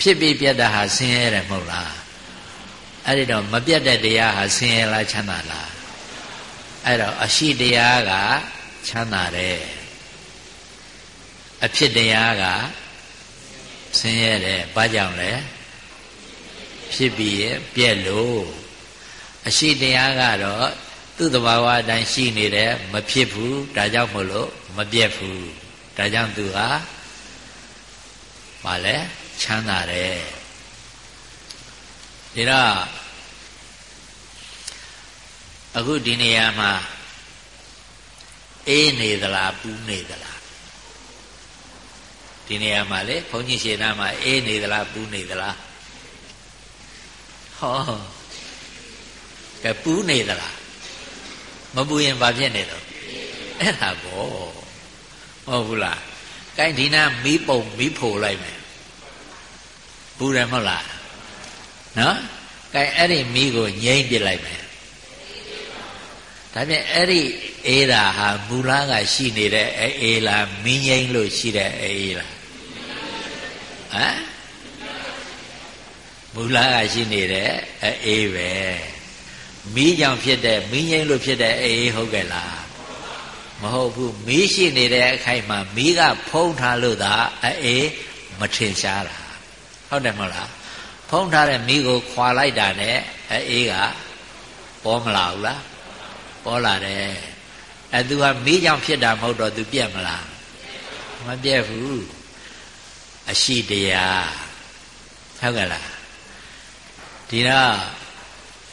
ဖြစ်ပြီးပြက်တာဟာဆင်းရဲတယ်မဟုတ်လားအဲ့ဒီတော့မပြက်တဲ့တရားဟာဆင်းရဲလားချမ်းသာလားအဲ့တော့အရှိတရားကချမ်းသာတယ် အဖြစ်တရားကဆင်းရဲတယ်ဘာကြောင့်လဲဖြစ်ပြီးရပြက်လို့အရှိတရားကတော့သူ့သဘာဝအတိုင်းရှိနေတယ်မဖြစ်ဘူးဒါကြောင့်မို့လို့မပြက်ဘူးဒါကြောင့်သူဟာဘာလဲချမ်းသာတယ်ဒါတော့အခုဒီနေရာမှာအေးနေသလားပူးနေသလား ဒီနေရာမှာလေဘုန်းကြီးရှင်နာမှာအေးနေသလားပူးနေသလားဟောကဲပူးနေသလားမပူရင်ဘာဖြစ်နေတော့အဲ့ဒါဘောဟုတ်ဘူးလားကိုင်းဒီနာမီးပုံမီးဖိုလိုက်မယ်ပူတယ်မဟုတ်လားနော်ကိုင်းအဲ့ဒီမီးကိုငြိမ့်ပစ်လိုက်မယ် ဒါဖြင့်အဲ့ဒီအေးတာဟာမူလကရှိနေတဲ့အေးလားမင်းငိမ့်လို့ရှိတဲ့အေးလားဟမ်မူလကရှိနေတဲ့အေးပဲမီးကြောင့်ဖြစ်တဲ့မင်းငိမ့်လို့ဖြစ်တဲ့အေးဟုတ်ကဲ့လားမဟုတ်ဘူးမီးရှိနေတဲ့အခိုက်မှာမီးကဖုံးထားလို့သာအေးမထင်ရှားတာဟုတ်တယ်မဟုတ်လားဖုံးထားတဲ့မီးကိုခွာလိုက်တာနဲ့အေးကပေါ်မလာဘူးလား ပေါ်လာတယ်အဲသူကမီးကြောင့်ဖြစ်တာမဟုတ်တော့သူပြက်မလားမပြက်ဘူးအရှိတရားဟုတ်ကဲ့လားဒီတော့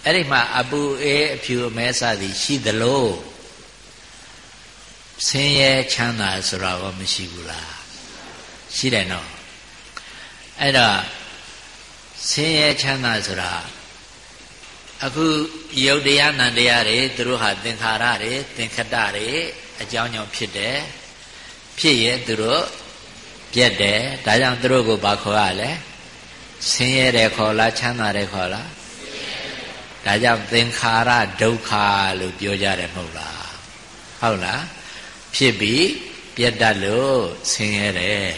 အဲ့ဒီမှာအပူအေးအဖြူအမဲစသည်ရှိသလိုဆင်းရဲချမ်းသာဆိုတာကမရှိဘူးလားရှိတယ်နော်အဲ့တော့ဆင်းရဲချမ်းသာဆိုတာ အခုယုတ်တရားနံတရားတွေသူတို့ဟာသင်္ခါရတွေသင်္ခတတွေအကြောင်းကြောင့်ဖြစ်တယ်ဖြစ်ရဲ့သူတို့ပြက်တယ်ဒါကြောင့်သူတို့ကိုဘာခေါ်ရလဲဆင်းရဲတယ်ခေါ်လားချမ်းသာတယ်ခေါ်လားဒါကြောင့်သင်္ခါရဒုက္ခလို့ပြောကြတယ်မဟုတ်လားဟုတ်လားဖြစ်ပြီးပြက်တတ်လို့ဆင်းရဲတယ်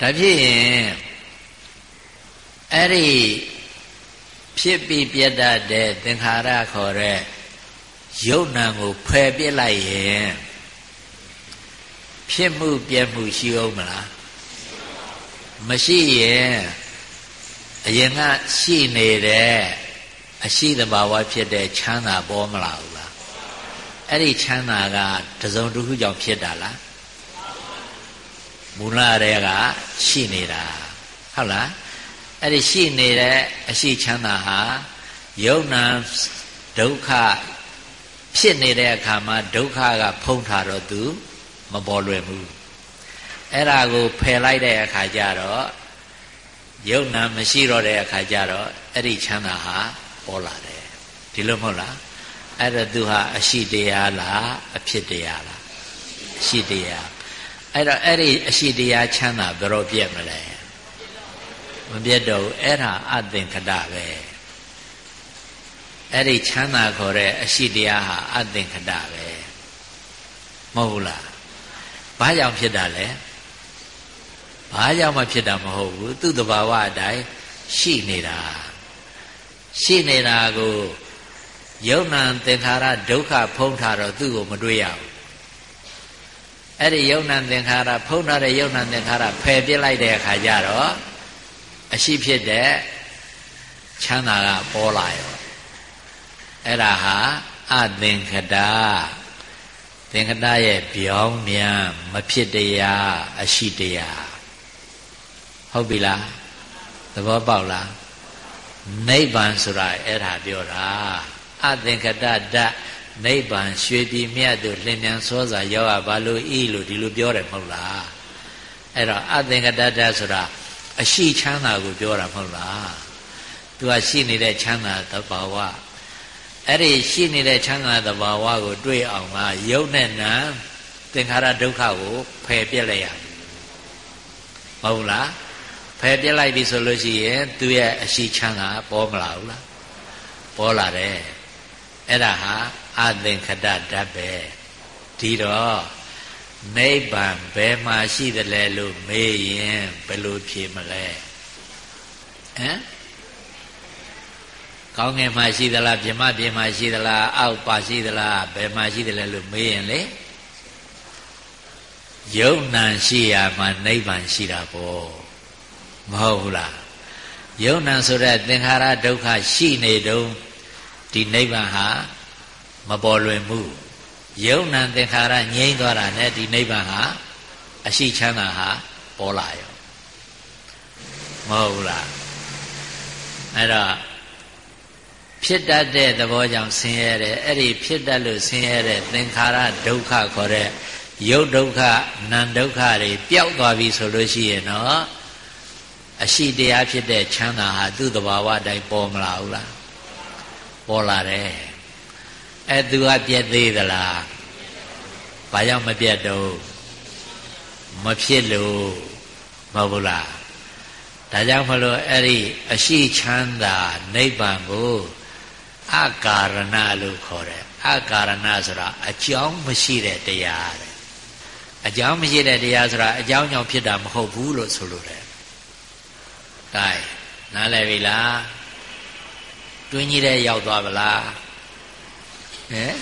ဒါဖြစ်ရင်အဲ့ဒီ ဖြစ်ပြီးပြတ်တတ်တဲ့သင်္ခါရခေါ်တဲ့ယုတ်နံကိုဖယ်ပြစ်လိုက်ရင်ဖြစ်မှုပြက်မှုရှိအောင်မလားမရှိရင်အရင်ကရှိနေတဲ့အရှိတဘာဝဖြစ်တဲ့ချမ်းသာပေါ်မလာဘူးလားအဲ့ဒီချမ်းသာကတစုံတစ်ခုကြောင့်ဖြစ်တာလားမူလတည်းကရှိနေတာဟုတ်လား အဲ့ဒီရှိနေတဲ့အရှိချမ်းသာဟာယုံနာဒုက္ခဖြစ်နေတဲ့အခါမှာဒုက္ခကဖုံးထားတော့သူမပေါ်လွယ်ဘူးအဲ့ဒါကိုဖယ်လိုက်တဲ့အခါကျတော့ယုံနာမရှိတော့တဲ့အခါကျတော့အဲ့ဒီချမ်းသာဟာပေါ်လာတယ်ဒီလိုမဟုတ်လားအဲ့ဒါသူဟာအရှိတရားလားအဖြစ်တရားလားအရှိတရားအဲ့တော့အဲ့ဒီအရှိတရားချမ်းသာဘယ်တော့ပြည့်မလဲ မပြတ်တော့ဘူးအဲ့ဒါအသင်္ခတပဲအဲ့ဒီချမ်းသာခေါ်တဲ့အရှိတရားဟာအသင်္ခတပဲမဟုတ်လားဘာကြောင့်ဖြစ်တာလဲဘာကြောင့်မှဖြစ်တာမဟုတ်ဘူးသူ့တဘာဝအတိုင်းရှိနေတာရှိနေတာကိုယုံ nant သင်္ခါရဒုက္ခဖုံးထားတော့သူ့ကိုမတွေ့ရဘူးအဲ့ဒီယုံနာသင်္ခါရဖုံးထားတဲ့ယုံနာသင်္ခါရဖယ်ပြစ်လိုက်တဲ့အခါကျတော့ အရှိဖြစ်တဲ့ချမ်းသာကပေါ်လာရောအဲ့ဒါဟာအသင်္ခတာသင်္ခတာရဲ့ပြောင်းမြန်မဖြစ်တရားအရှိတရားဟုတ်ပြီလားသဘောပေါက်လားနိဗ္ဗာန်ဆိုတာအဲ့ဒါပြောတာအသင်္ခတဓာတ်နိဗ္ဗာန်ရွှေပြည်မြတ်တို့လင်မြန်စောစာရောက်ရဘာလို့ဤလို့ဒီလိုပြောတယ်မဟုတ်လားအဲ့တော့အသင်္ကတတဆိုတာ အရှိချမ်းသာကိုပြောတာမဟုတ်လားသူကရှိနေတဲ့ချမ်းသာသဘာဝအဲ့ဒီရှိနေတဲ့ချမ်းသာသဘာဝကို တွေ့အောင်ကယုတ်နဲ့နံသင်္ခါရဒုက္ခကိုဖယ်ပြက်လိုက်ရမဟုတ်လားဖယ်ပြက်လိုက်ပြီဆိုလို့ရှိရင်သူရဲ့အရှိချမ်းသာပေါ်မလာဘူးလားပေါ်လာတယ်အဲ့ဒါဟာအသင်္ခတဓာတ်ပဲဒီတော့ နိဗ္ဗာန်ဘယ်မှာရှိသလဲလို့မေးရင်ဘယ်လိုဖြေမလဲဟမ်ကောင်းငယ်မှာရှိသလားပြမပြမရှိသလားအောက်ပါရှိသလားဘယ်မှာရှိသလဲလို့မေးရင်လေယုံနံရှိရမှာနိဗ္ဗာန်ရှိတာပေါ့မဟုတ်ဘူးလားယုံနံဆိုတဲ့သင်္ခါရဒုက္ခရှိနေတုံးဒီနိဗ္ဗာန်ဟာမပေါ်လွင်မှု ယုံနံသင်္ခါရငြိမ့်သွားတာနဲ့ဒီနိဗ္ဗာန်ဟာအရှိချမ်းသာဟာပေါ်လာရောမဟုတ်ဘူးလားအဲ့တော့ဖြစ်တတ်တဲ့သဘောကြောင့်ဆင်းရဲတယ်အဲ့ဒီဖြစ်တတ်လို့ဆင်းရဲတဲ့သင်္ခါရဒုက္ခခေါ်တဲ့ယုတ်ဒုက္ခနံဒုက္ခတွေပျောက်သွားပြီဆိုလို့ရှိရင်တော့အရှိတရားဖြစ်တဲ့ချမ်းသာဟာသူ့သဘာဝအတိုင်းပေါ်မလာဘူးလားပေါ်လာတယ် အဲသူကပြက်သေးသလားဘာကြောင့်မပြက်တော့မဖြစ်လို့မဟုတ်ဘူးလားဒါကြောင့်မလို့အဲ့ဒီအရှိချမ်းသာနိဗ္ဗာန်ကိုအကာရဏလို့ခေါ်တယ်အကာရဏဆိုတာအကြောင်းမရှိတဲ့တရားတဲ့အကြောင်းမရှိတဲ့တရားဆိုတာအကြောင်းကြောင့်ဖြစ်တာမဟုတ်ဘူးလို့ဆိုလိုတယ်။ဒါနားလည်ပြီလား။တွင်းကြီးတဲ့ရောက်သွားဗလား။ ဟမ်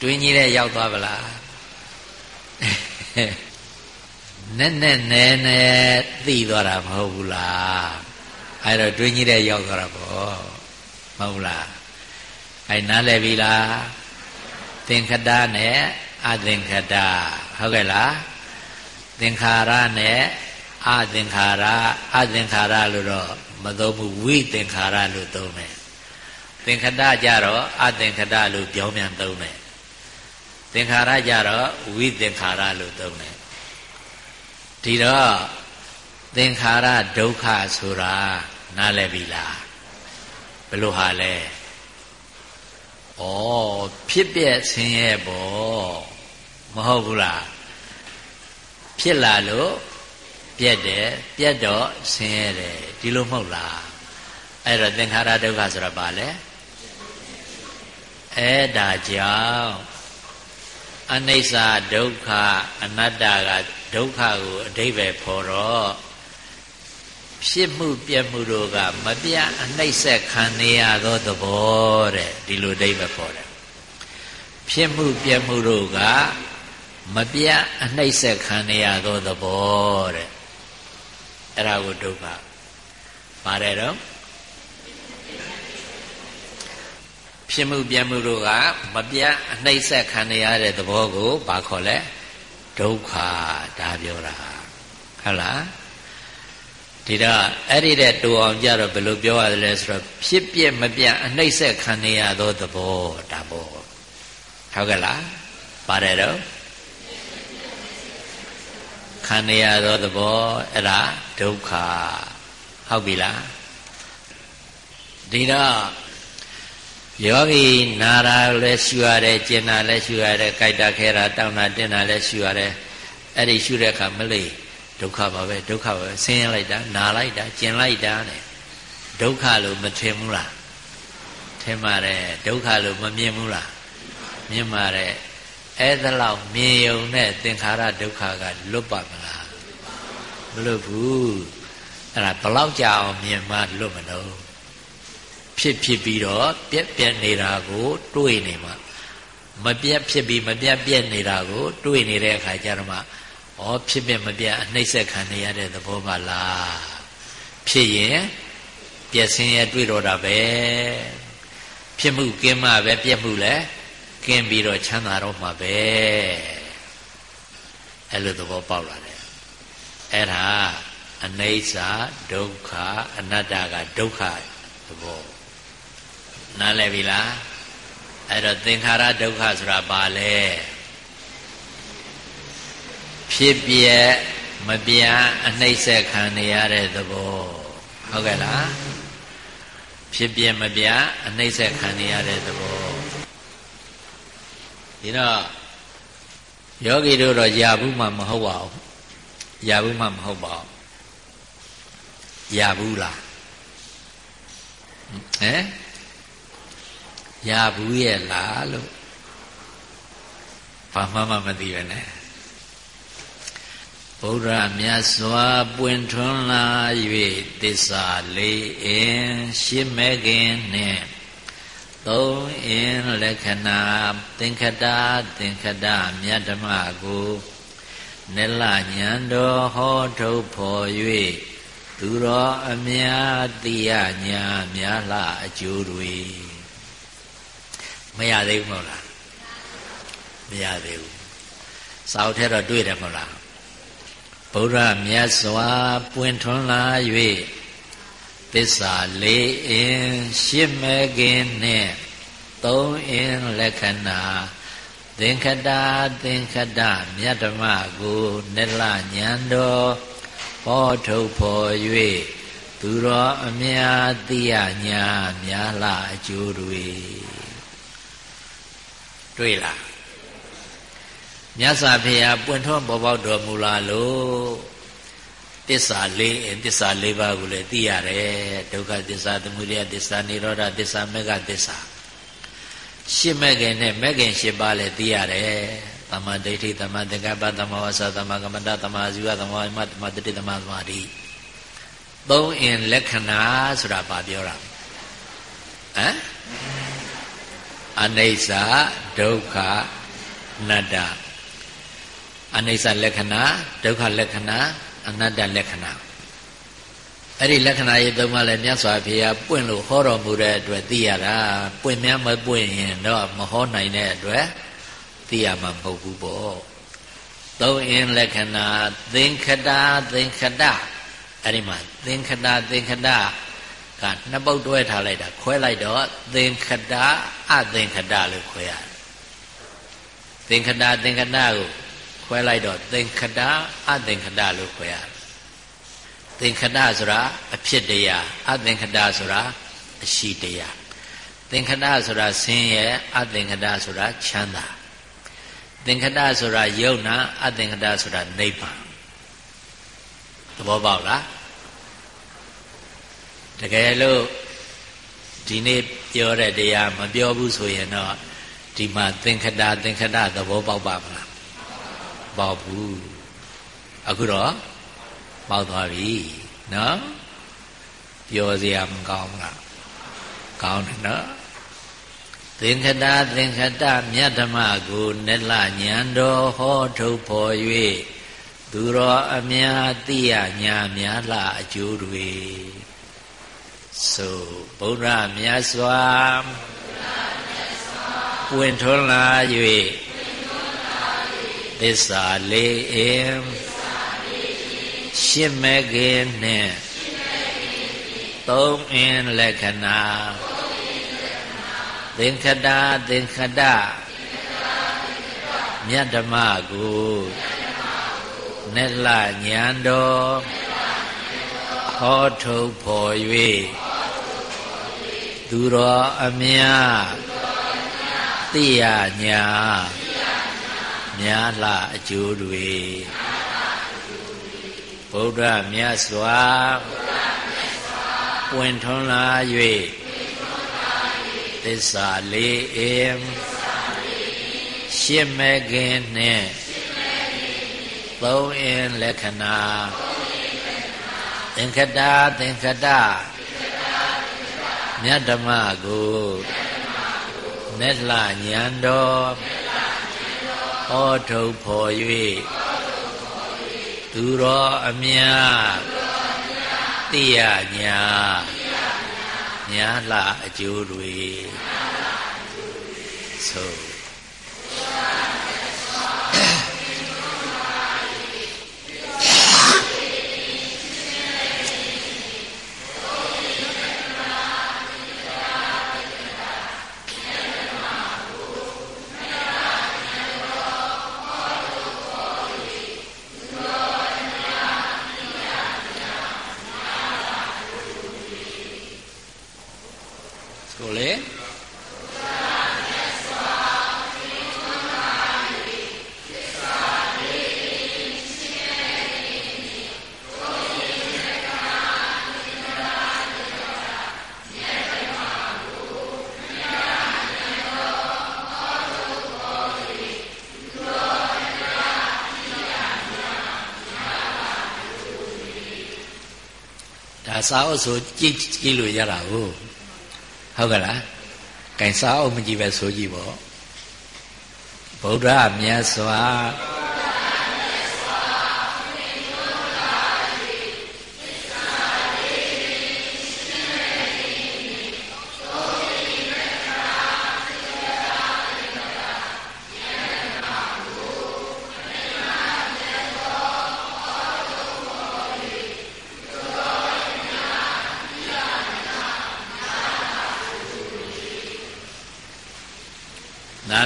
တွင်းကြီးတဲ့ရောက်သွားဗလား။နဲ့နဲ့နဲနဲသိသွားတာမဟုတ်ဘူးလား။အဲဒါတွင်းကြီးတဲ့ရောက်သွားတာပေါ့။မဟုတ်လား။အဲနားလည်ပြီလား။သင်္ခတနဲ့အသင်္ခတဟုတ်ကဲ့လား။သင်္ခါရနဲ့အသင်္ခါရအသင်္ခါရလို့တော့မသုံးဘူးဝိသင်္ခါရလို့သုံးတယ် သင်္ခတကြတော့အသင်္ခတလို့ပြောင်းပြန်သုံးတယ်သင်္ခါရကြတော့ဝိသင်္ခါရလို့သုံးတယ်ဒီတော့သင်္ခါရဒုက္ခဆိုတာနားလည်ပြီလားဘယ်လိုဟာလဲဩဖြစ်ပြဆင်းရဲပေါ့မဟုတ်ဘူးလားဖြစ်လာလို့ပြက်တယ်ပြက်တော့ဆင်းရဲတယ်ဒီလိုမဟုတ်လားအဲ့တော့သင်္ခါရဒုက္ခဆိုတာဘာလဲ အဲ့ဒါကြောင့်အနိစ္စဒုက္ခအနတ္တကဒုက္ခကိုအဓိပ္ပာယ်ဖော်တော့ဖြစ်မှုပြက်မှုတို့ကမပြအနှိမ့်ဆက်ခံနေရသောသဘောတဲ့ဒီလိုအဓိပ္ပာယ်ဖော်တယ်ဖြစ်မှုပြက်မှုတို့ကမပြအနှိမ့်ဆက်ခံနေရသောသဘောတဲ့အဲ့ဒါကိုဒုက္ခပါတယ်တော့ ဖြစ်မှုပြမှုတို့ကမပြတ်အနှိမ့်ဆက်ခံရတဲ့သဘောကိုဘာခေါ်လဲဒုက္ခဒါပြောတာဟုတ်လားဒီတော့အဲ့ဒီတဲ့တူအောင်ကြတော့ဘယ်လိုပြောရတယ်လဲဆိုတော့ဖြစ်ပြမပြတ်အနှိမ့်ဆက်ခံရသောသဘောဒါပေါ့ဟုတ်ကဲ့လားပါတယ်တော့ခံရသောသဘောအဲ့ဒါဒုက္ခဟုတ်ပြီလားဒီတော့ ယောဂီနာတာလည်းရှူရတယ်ကျင်တာလည်းရှူရတယ်ကြိုက်တာခဲတာတောင်းတာတင်းတာလည်းရှူရတယ်အဲ့ဒီရှူတဲ့အခါမလေးဒုက္ခပါပဲဒုက္ခပါပဲဆင်းရဲလိုက်တာနာလိုက်တာကျင်လိုက်တာနဲ့ဒုက္ခလို့မထင်ဘူးလားထင်ပါတယ်ဒုက္ခလို့မမြင်ဘူးလားမြင်ပါတယ်အဲ့ဒါလောက်မြင်ယုံနဲ့သင်္ခါရဒုက္ခကလွတ်ပါမလားမလွတ်ဘူးအဲ့ဒါဘလောက်ကြာအောင်မြင်မှလွတ်မလို့ ဖြစ်ဖြစ်ပြီးတော့ပြက်ပြက်နေတာကိုတွေးနေမှမပြတ်ဖြစ်ပြီးမပြတ်ပြက်နေတာကိုတွေးနေတဲ့အခါကျတော့မှဩဖြစ်ပြမပြတ်အနှိမ့်ဆက်ခံနေရတဲ့သဘောပါလားဖြစ်ရင်ပြက်စင်းရတွေ့တော့တာပဲဖြစ်မှုကင်းမှပဲပြက်မှုလည်းကင်းပြီးတော့ချမ်းသာတော့မှာပဲအဲ့လိုသဘောပေါက်လာတယ်အဲ့ဒါအနိစ္စဒုက္ခအနတ္တကဒုက္ခသဘော နားလည်ပြီလားအဲ့တော့သင်္ခါရဒုက္ခဆိုတာဘာလဲဖြစ်ပြက်မပြတ်အနှိမ့်ဆက်ခံနေရတဲ့သဘောဟုတ်ကဲ့လားဖြစ်ပြက်မပြတ်အနှိမ့်ဆက်ခံနေရတဲ့သဘောဒီတော့ယောဂီတို့တော့ယာဘူးမှမဟုတ်ပါဘူးယာဘူးမှမဟုတ်ပါဘူးယာဘူးလားဟမ် ယာဘူးရဲ့လားလို့ဘာမှမမသိပဲနဲ့ဗုဒ္ဓမြတ်စွာပွင့်ထွန်းလာ၍သစ္စာလေးအင်းရှင်းမဲ့ခင်နှင့်သုံးအင်းလက္ခဏာသင်္ခတာသင်္ခတာမြတ်ဓမ္မကိုနလညံတော်ဟောထုတ်ဖော်၍သူတော်အမြတ်တိယညာများလှအကျိုးတွေ မရသေးဘူးမဟုတ်လားမရသေးဘူးစာအုပ်ထဲတော့တွေ့တယ်မဟုတ်လားဗုဒ္ဓမြတ်စွာပွင့်ထွန်းလာ၍သစ္စာလေးအင်းရှစ်မဲခင်နှင့်သုံးအင်းလက္ခဏာသင်္ခတာသင်္ခတမြတ်ဓမ္မကိုနလညံတော်ဟောထုတ်ဖော်၍သူတော်အမြတ်တိယညာများလာအကျိုးတွေ တွေ့လားမြတ်စွာဘုရားပွင့်ထွန်းပေါ်ပေါက်တော်မူလာလို့တစ္ဆာလေးတစ္ဆာလေးပါးကိုလည်းသိရတယ်ဒုက္ခသစ္စာသမုဒယသစ္စာនិရောဓသစ္စာမေဃသစ္စာရှင်းမဲ့ခင်နဲ့မဲ့ခင်ရှင်းပါလဲသိရတယ်သမ္မာဒိဋ္ဌိသမ္မာသင်္ကပ္ပသမ္မာဝါစာသမ္မာကမ္မန္တသမ္မာဇီဝသမ္မာမသမ္မာတတိသမ္မာသမာဓိသုံးအင်လက္ခဏာဆိုတာဘာပြောတာဟမ် အနိစ္စဒုက္ခအနတ္တအနိစ္စလက္ခဏာဒုက္ခလက္ခဏာအနတ္တလက္ခဏာအဲ့ဒီလက္ခဏာရေးသုံးပါးလည်းမြတ်စွာဘုရားပွင့်လို့ဟောတော်မူတဲ့အတွက်သိရတာပွင့်များမပွင့်ရင်တော့မဟောနိုင်တဲ့အတွက်သိရမှာမဟုတ်ဘူးပေါ့သုံးအင်းလက္ခဏာသင်္ခတာသင်္ခတအဲ့ဒီမှာသင်္ခတာသင်္ခတ ကနှစ်ပုတ်တွဲထားလိုက်တာခွဲလိုက်တော့သင်္ခတာအသင်္ခတလို့ခွဲရတယ်သင်္ခတာသင်္ခတကိုခွဲလိုက်တော့သင်္ခတာအသင်္ခတလို့ခွဲရတယ်သင်္ခတဆိုတာအဖြစ်တရားအသင်္ခတဆိုတာအရှိတရားသင်္ခတဆိုတာဆင်းရဲအသင်္ခတဆိုတာချမ်းသာသင်္ခတဆိုတာယုံနာအသင်္ခတဆိုတာနိဗ္ဗာန်သဘောပေါက်လား တကယ်လို့ဒီနေ့ပြောတဲ့တရားမပြောဘူးဆိုရင်တော့ဒီမှာသင်္ခတသင်္ခတသဘောပေါက်ပါမလားပေါက်ဘူးအခုတော့ပေါက်သွားပြီနော်ပြောစရာမကောင်းလားကောင်းတယ်နော်သင်္ခတသင်္ခတမြတ်ဓမ္မကိုနလညံတော်ဟောထုတ်ဖော်၍သူတော်အများသိရညာများလှအကျိုးတွေ ဆိုဗုဒ္ဓမြတ်စွာပွင့်ထွန်းလာ၍သစ္စာလေးအင်းရှင်းမဲ့ခင်နှင့်သုံးအင်းလက္ခဏာသင်္ခတာသင်္ခတမြတ်ဓမ္မကိုနဲ့လညံတော် ဟောထုတ်ဖော်၍သူတော်အမြသိရညာများလှအကျိုးတွေဗုဒ္ဓမြတ်စွာပွင့်ထွန်းလာ၍သစ္စာလေးအင်းရှင်းမဲ့ခင်နှင့်သုံးအင်းလက္ခဏာ သင်္ခတာသင်္ခတာမြတ်ဓမ္မကိုနက်လညံတော်ဟောထုတ်ဖော်၍သူတော်အမြသိရညာညာလှအကျိုးတွေဆို စာအုပ်ဆိုကြည့်ကြည့်လို့ရတာဟုတ်ဟုတ်ကလားကင်စာအုပ်မကြည့်ပဲဆိုကြည့်ပေါ့ဗုဒ္ဓမြတ်စွာ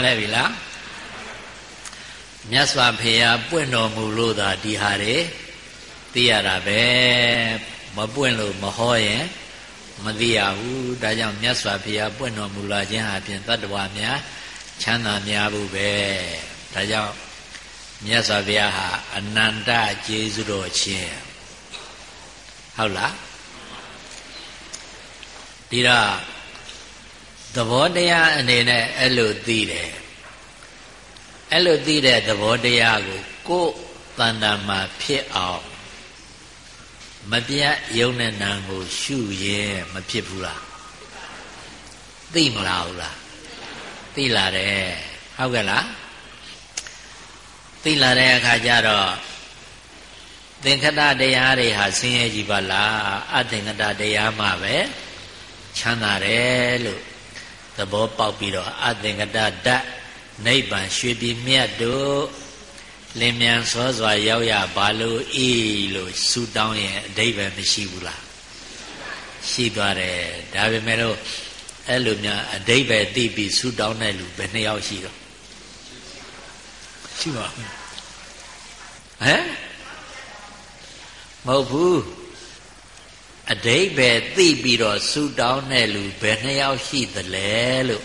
လဲပြီလားမြတ်စွာဘုရားပွင့်တော်မူလို့သာဒီဟာတွေသိရတာပဲမပွင့်လို့မဟောရင်မသိရဘူးဒါကြောင့်မြတ်စွာဘုရားပွင့်တော်မူလာခြင်းဟာဖြင့်တတ္တဝါများချမ်းသာများဘူးပဲဒါကြောင့်မြတ်စွာဘုရားဟာအနန္တကျေးဇူးတော်ချင်းဟုတ်လားဒီတော့ သဘောတရားအနေနဲ့အဲ့လိုသိတယ်အဲ့လိုသိတဲ့သဘောတရားကိုကိုယ်တန်တာမှာဖြစ်အောင်မပြတ်ယုံတဲ့နာကို ရှုရဲမဖြစ်ဘူးလားသိမလားဟုတ်လားသိလာတယ်ဟုတ်ကဲ့လားသိလာတဲ့အခါကျတော့သင်္ခတတရားတွေဟာဆင်းရဲကြည်ပါလားအသင်္ခတတရားမှပဲချမ်းသာတယ်လို့ သဘောပေါက်ပြီးတော့အသင်္ကတဓာတ်နိဗ္ဗာန်ရွှေပြည်မြတ်တို့လင်းမြန်စောစွာရောက်ရပါလို့ဤလို့ဆူတောင်းရင်အဓိပ္ပာယ်မရှိဘူးလားရှိသွားတယ်ဒါပေမဲ့လို့အဲ့လိုများအဓိပ္ပာယ်သိပြီးဆူတောင်းတဲ့လူဘယ်နှယောက်ရှိတော့ရှိပါဘူးဟမ်မဟုတ်ဘူး အတိဘယ်သိပြီးတော့ဆူတောင်းတဲ့လူဘယ်နှယောက်ရှိသလဲလို့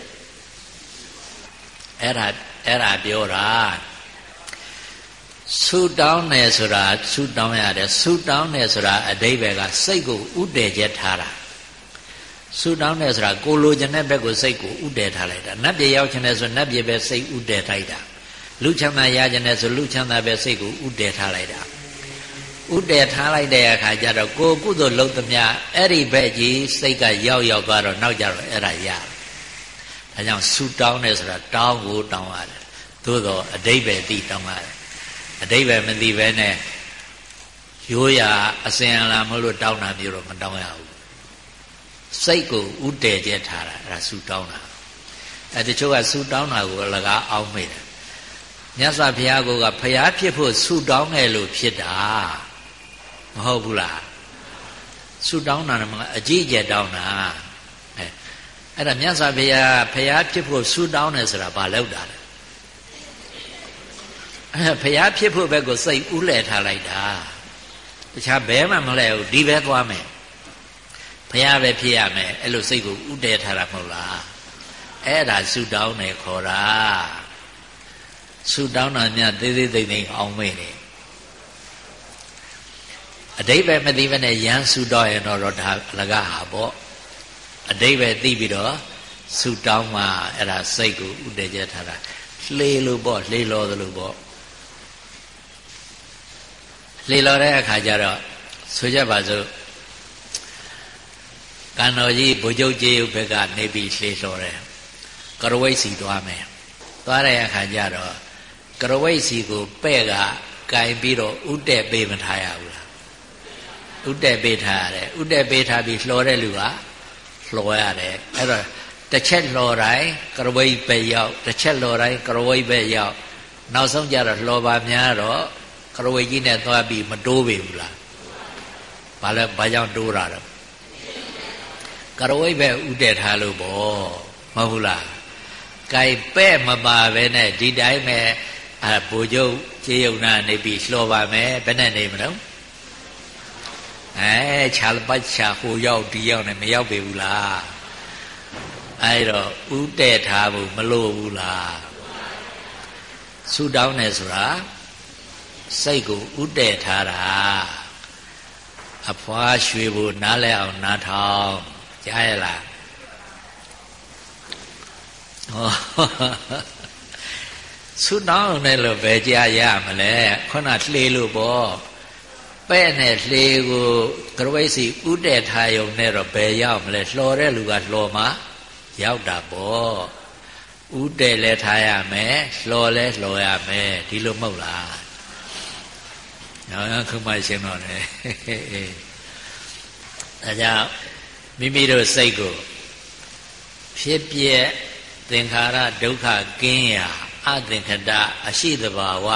အဲ့ဒါအဲ့ဒါပြောတာဆူတောင်းတယ်ဆိုတာဆူတောင်းရတယ်ဆူတောင်းတယ်ဆိုတာအတိဘယ်ကစိတ်ကိုဥတည်ချက်ထားတာဆူတောင်းတယ်ဆိုတာကိုလိုချင်တဲ့ဘက်ကိုစိတ်ကိုဥတည်ထားလိုက်တာနတ်ပြည်ရောက်ချင်တယ်ဆိုနတ်ပြည်ပဲစိတ်ဥတည်ထိုက်တာလူချမ်းသာရချင်တယ်ဆိုလူချမ်းသာပဲစိတ်ကိုဥတည်ထားလိုက်တာ ဥတည်ထားလိုက်တဲ့အခါကျတော့ကိုကုသိုလ်လုပ်သမျှအဲ့ဒီဘက်ကြီးစိတ်ကရောက်ရောက်သွားတော့နောက်ကြတော့အဲ့ဒါရတယ်။ဒါကြောင့်ဆူတောင်းတယ်ဆိုတာတောင်းကိုတောင်းရတယ်။သို့တော့အတိဘယ်သိတောင်းရတယ်။အတိဘယ်မသိဘဲနဲ့ရိုးရာအစင်အလာမလို့တောင်းတာမျိုးတော့မတောင်းရဘူး။စိတ်ကိုဥတည်ကျထားတာအဲ့ဒါဆူတောင်းတာ။အဲတချို့ကဆူတောင်းတာကိုအလကားအောင်းမိတယ်။မြတ်စွာဘုရားကဘုရားဖြစ်ဖို့ဆူတောင်းတယ်လို့ဖြစ်တာ။ မဟုတ်ဘူးလားဆုတောင်းတာကအကြည့်ကြတောင်းတာအဲအဲ့ဒါမြတ်စွာဘုရားဖရာဖြစ်ဖို့ဆုတောင်းတယ်ဆိုတာဘာလောက်တာလဲအဲဖရာဖြစ်ဖို့ဘက်ကိုစိတ်ဥလဲထားလိုက်တာတခြားဘဲမှမလဲဘူးဒီဘဲသွားမယ်ဖရာပဲဖြစ်ရမယ်အဲ့လိုစိတ်ကိုဥတည်ထားတာမဟုတ်လားအဲ့ဒါဆုတောင်းတယ်ခေါ်တာဆုတောင်းတာမြတ်သေးသေးသိမ့်သိမ့်အောင်မေ့တယ် အတိဘယ်မသိဘဲနဲ့ရမ်းဆူတော့ရင်တော့ဒါအလကဟာပေါ့အတိဘယ်သိပြီးတော့ဆူတောင်းမှအဲ့ဒါစိတ်ကိုဥတည်ကြထားတာလှေလို့ပေါ့လှေလောသလိုပေါ့လှေလောတဲ့အခါကျတော့ဆိုကြပါစို့ကံတော်ကြီးဘုချုပ်ကြီးဘက်ကနေပြီးလှေလောတယ်ကရဝိတ်စီသွားမယ်သွားတဲ့အခါကျတော့ကရဝိတ်စီကိုပဲ့ကကင်ပြီးတော့ဥတက်ပေးမထားရဘူးလား ဥတက်ပေးထားရတယ်ဥတက်ပေးထားပြီးလှော်တဲ့လူကလှော်ရတယ်အဲ့တော့တစ်ချက်လှော်တိုင်းကရဝိတ်ပဲရောက်တစ်ချက်လှော်တိုင်းကရဝိတ်ပဲရောက်နောက်ဆုံးကျတော့လှော်ပါများတော့ကရဝိတ်ကြီးနဲ့သွားပြီးမတိုးပေဘူးလားဘာလဲဘာကြောင့်တိုးတာတော့ကရဝိတ်ပဲဥတက်ထားလို့ပေါ့မဟုတ်ဘူးလားကြိုက်ပဲ့မပါပဲနဲ့ဒီတိုင်းပဲအဘိုလ်ချုပ်ခြေယုံနာနေပြီးလှော်ပါမယ်ဘယ်နဲ့နေမလို့ အဲခြာပတ်ချာဟိုရောက်ဒီရောက်နဲ့မရောက်ပေဘူးလားအဲတော့ဥတဲ့ထားဖို့မလို့ဘူးလားဆူတောင်းနေဆိုတာစိတ်ကိုဥတဲ့ထားတာအဖွားရွှေဖို့နားလဲအောင်နားထောင်ကြားရလားဟောဆုတောင်းနဲ့လို့ပဲကြားရမလဲခုနလှေလို့ပေါ့ ပဲ့နဲ့လှေကိုကရဝိစီဥတဲ့ထားယုံနဲ့တော့ဘယ်ရောက်မလဲလှော်တဲ့လူကလှော်မှာရောက်တာပေါ့ဥတဲ့လဲထားရမယ်လှော်လဲလှော်ရမယ်ဒီလိုမဟုတ်လားနော်ခုမှရှင်းတော့တယ်အဲဒါကြောင့်မိမိတို့စိတ်ကိုဖြစ်ပြက်သင်္ခါရဒုက္ခကင်းရာအသင်္ခတအရှိတဘာဝ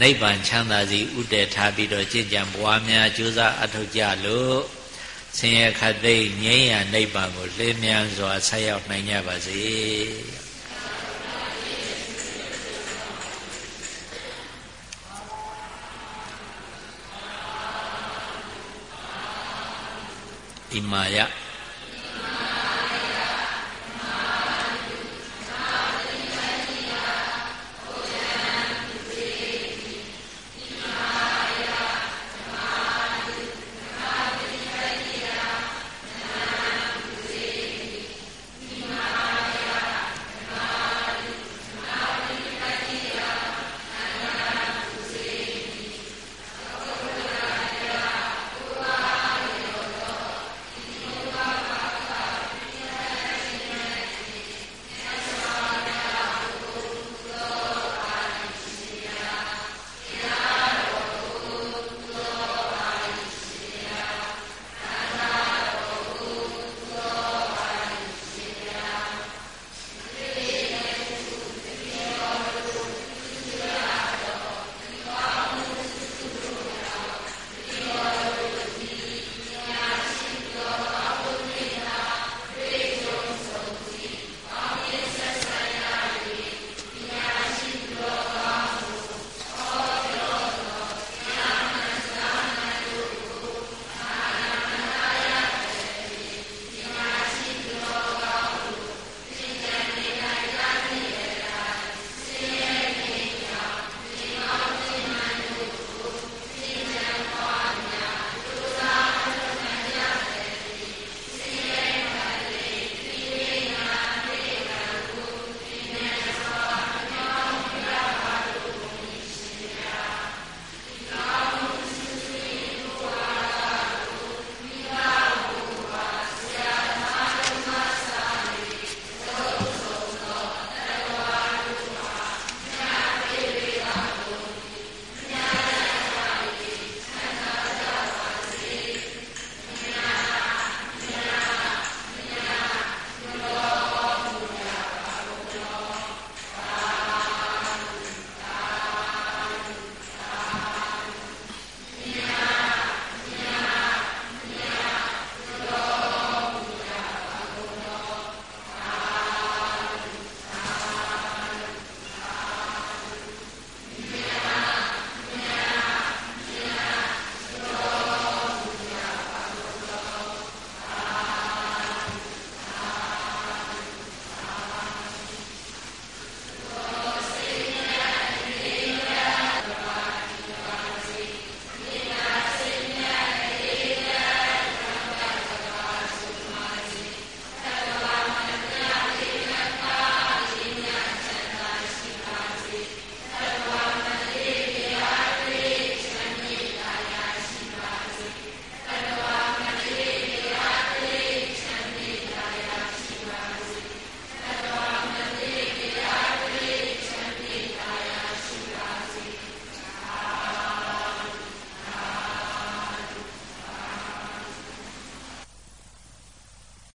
နိဗ္ဗာန်ချမ်းသာစီဥတည်ထားပြီးတော့ကြင်ကြံပွားများကြိုးစားအထောက်ကြလို့ဆင်းရဲခတ်သိမ်းငြိမ်းရာနိဗ္ဗာန်ကိုလင်းမြန်စွာဆက်ရောက်နိုင်ကြပါစေဣမာယ